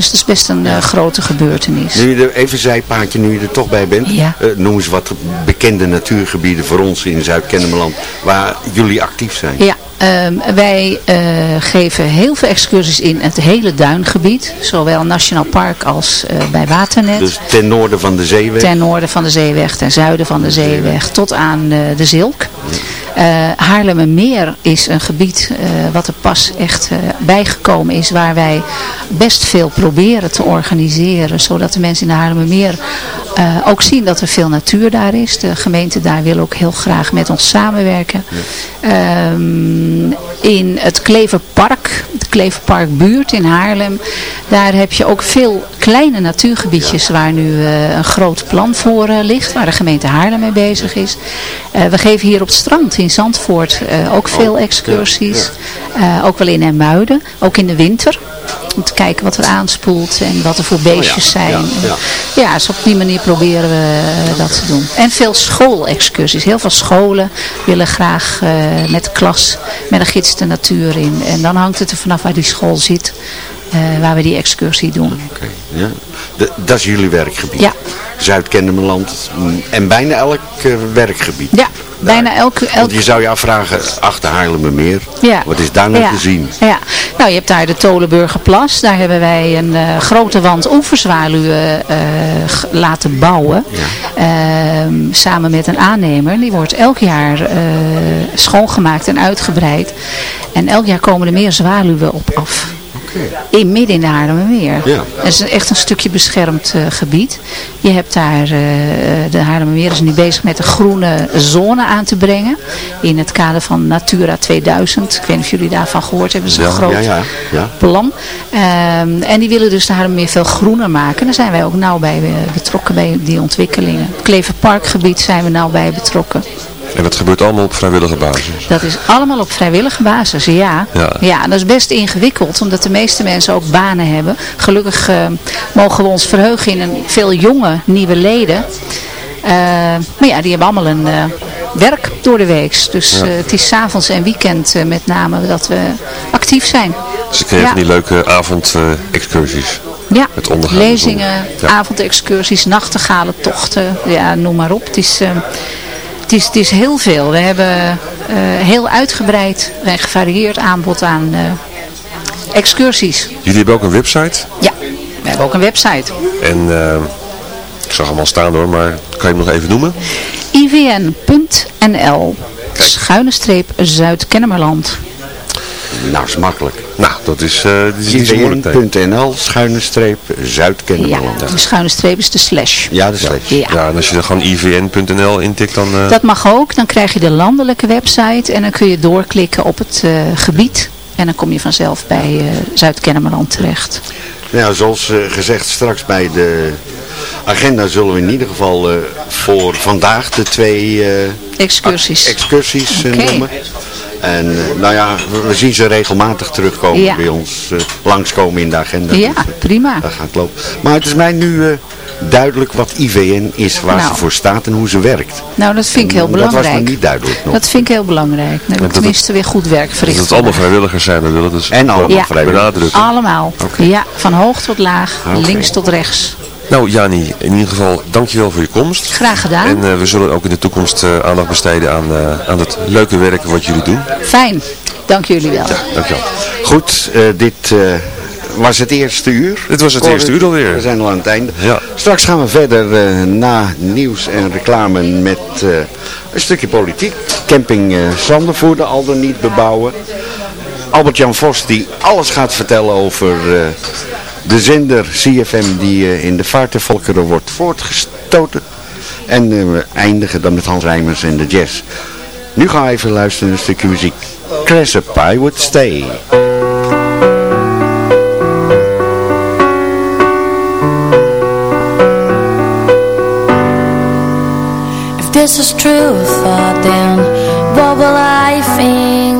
Dus het is best een eh, grote gebeurtenis. Nu je er, even zijpaadje, nu je er toch bij bent. Ja. eh, noem eens wat bekende natuurgebieden voor ons in Zuid-Kennemerland waar jullie actief zijn. Ja, ehm, wij eh, geven heel veel excursies in het hele duingebied. Zowel Nationaal Park als bij Waternet. Dus ten noorden van de zeeweg. Ten noorden van de zeeweg, ten zuiden van de zeeweg, tot aan de Zilk. Haarlemmermeer is een gebied eh, wat er pas echt eh, bijgekomen is, waar wij best veel proberen te organiseren, zodat de mensen in de Haarlemmermeer eh, ook zien dat er veel natuur daar is. De gemeente daar wil ook heel graag met ons samenwerken. Ehm, in het Kleverpark, het Kleverparkbuurt in Haarlem, daar heb je ook veel kleine natuurgebiedjes waar nu eh, een groot plan voor eh, ligt, waar de gemeente Haarlem mee bezig is. We geven hier op het strand in Zandvoort ook veel excursies. Ook wel in Emmuiden, ook in de winter. Om te kijken wat er aanspoelt en wat er voor beestjes zijn. ja, dus op die manier proberen we eh, dat te doen. En veel schoolexcursies. Heel veel scholen willen graag eh, met de klas, met een gids de natuur in. En dan hangt het er vanaf waar die school zit, eh, waar we die excursie doen. Oké, ja. De- dat is jullie werkgebied. Ja. Zuid-Kennemerland mm, en bijna elk werkgebied. Ja, bijna elke... elke Want je zou je afvragen, achter Haarlemmermeer, Ja. wat is daar nou Ja. te zien? Ja, nou je hebt daar de Tolenburgerplas. Daar hebben wij een eh, grote wand oeverzwaluwen eh, laten bouwen. Ehm, samen met een aannemer. Die wordt elk jaar eh, schoongemaakt en uitgebreid. En elk jaar komen er meer zwaluwen op af. In midden in de Haarlemmermeer. Ja. Het is echt een stukje beschermd eh, gebied. Je hebt daar, eh, de Haarlemmermeer is nu bezig met een groene zone aan te brengen. In het kader van Natura 2000. Ik weet niet of jullie daarvan gehoord hebben. Dat is een Ja, groot ja, ja, ja. plan. Ehm, en die willen dus de Haarlemmermeer veel groener maken. Daar zijn wij ook nauw bij eh, betrokken bij die ontwikkelingen. Het Kleverparkgebied zijn we nauw bij betrokken. En dat gebeurt allemaal op vrijwillige basis. Dat is allemaal op vrijwillige basis, ja. Ja. Ja, dat is best ingewikkeld, omdat de meeste mensen ook banen hebben. Gelukkig eh, mogen we ons verheugen in een veel jonge nieuwe leden. Eh, maar ja, die hebben allemaal een, eh, werk door de week. Dus Ja. het is 's avonds en weekend met name dat we actief zijn. Ze kregen Ja. die leuke avondexcursies. Ja, Met ondergaan. lezingen, Ja. avondexcursies, nachtegalen, tochten, ja, noem maar op. Het is, het is, het is heel veel. We hebben eh, heel uitgebreid en gevarieerd aanbod aan eh, excursies. Jullie hebben ook een website. Ja, we hebben ook een website. En eh, ik zag hem al staan hoor, maar kan je hem nog even noemen? ivn.nl schuine streep Zuid-Kennemerland. Nou, is makkelijk. Nou, dat is, eh dit is niet zo moeilijk. nee. IVN.nl, schuine streep, Ja, Zuid-Kennemerland. de schuine streep is de slash. Ja, de slash. Ja. Ja, en als je dan gewoon ivn.nl intikt, dan... eh, Dat mag ook. Dan krijg je de landelijke website en dan kun je doorklikken op het eh, gebied. En dan kom je vanzelf bij eh, Zuid-Kennemerland terecht. Nou ja, zoals gezegd, straks bij de agenda zullen we in ieder geval eh, voor vandaag de twee eh, Excursies. excursies Oké. noemen. En eh, nou ja, we, zien ze regelmatig terugkomen Ja. bij ons, eh, langskomen in de agenda. Ja, Dus, eh, prima. dat gaat lopen. Maar het is mij nu eh, duidelijk wat IVN is, waar Nou. ze voor staat en hoe ze werkt. Nou, dat vind ik heel Dat was belangrijk. me niet duidelijk nog. Dat vind ik heel belangrijk. Dan heb ik dat tenminste weer goed werk dat verricht. het allemaal vrijwilligers zijn, we willen dus En allemaal Ja. Allemaal. Ja, van hoog tot laag, links tot rechts. Nou, Jani, in ieder geval dankjewel voor je komst. Graag gedaan. En eh, we zullen ook in de toekomst eh, aandacht besteden aan, eh, aan het leuke werk wat jullie doen. Fijn. Dank jullie wel. Dankjewel. Goed, eh, dit eh, was het eerste uur. Dit was het eerste uur alweer. We zijn al aan het einde. Ja. Straks gaan we verder eh, na nieuws en reclame met eh, een stukje politiek. Camping eh Sandervoorde al dan niet bebouwen. Albert-Jan Vos die alles gaat vertellen over eh, de zender CFM die eh, in de vaartenvolkeren wordt voortgestoten. En eh, we eindigen dan met Hans Rijmers en de jazz. Nu gaan we even luisteren naar een stukje muziek. Crescent Pie Would Stay. If this is true then what will I think?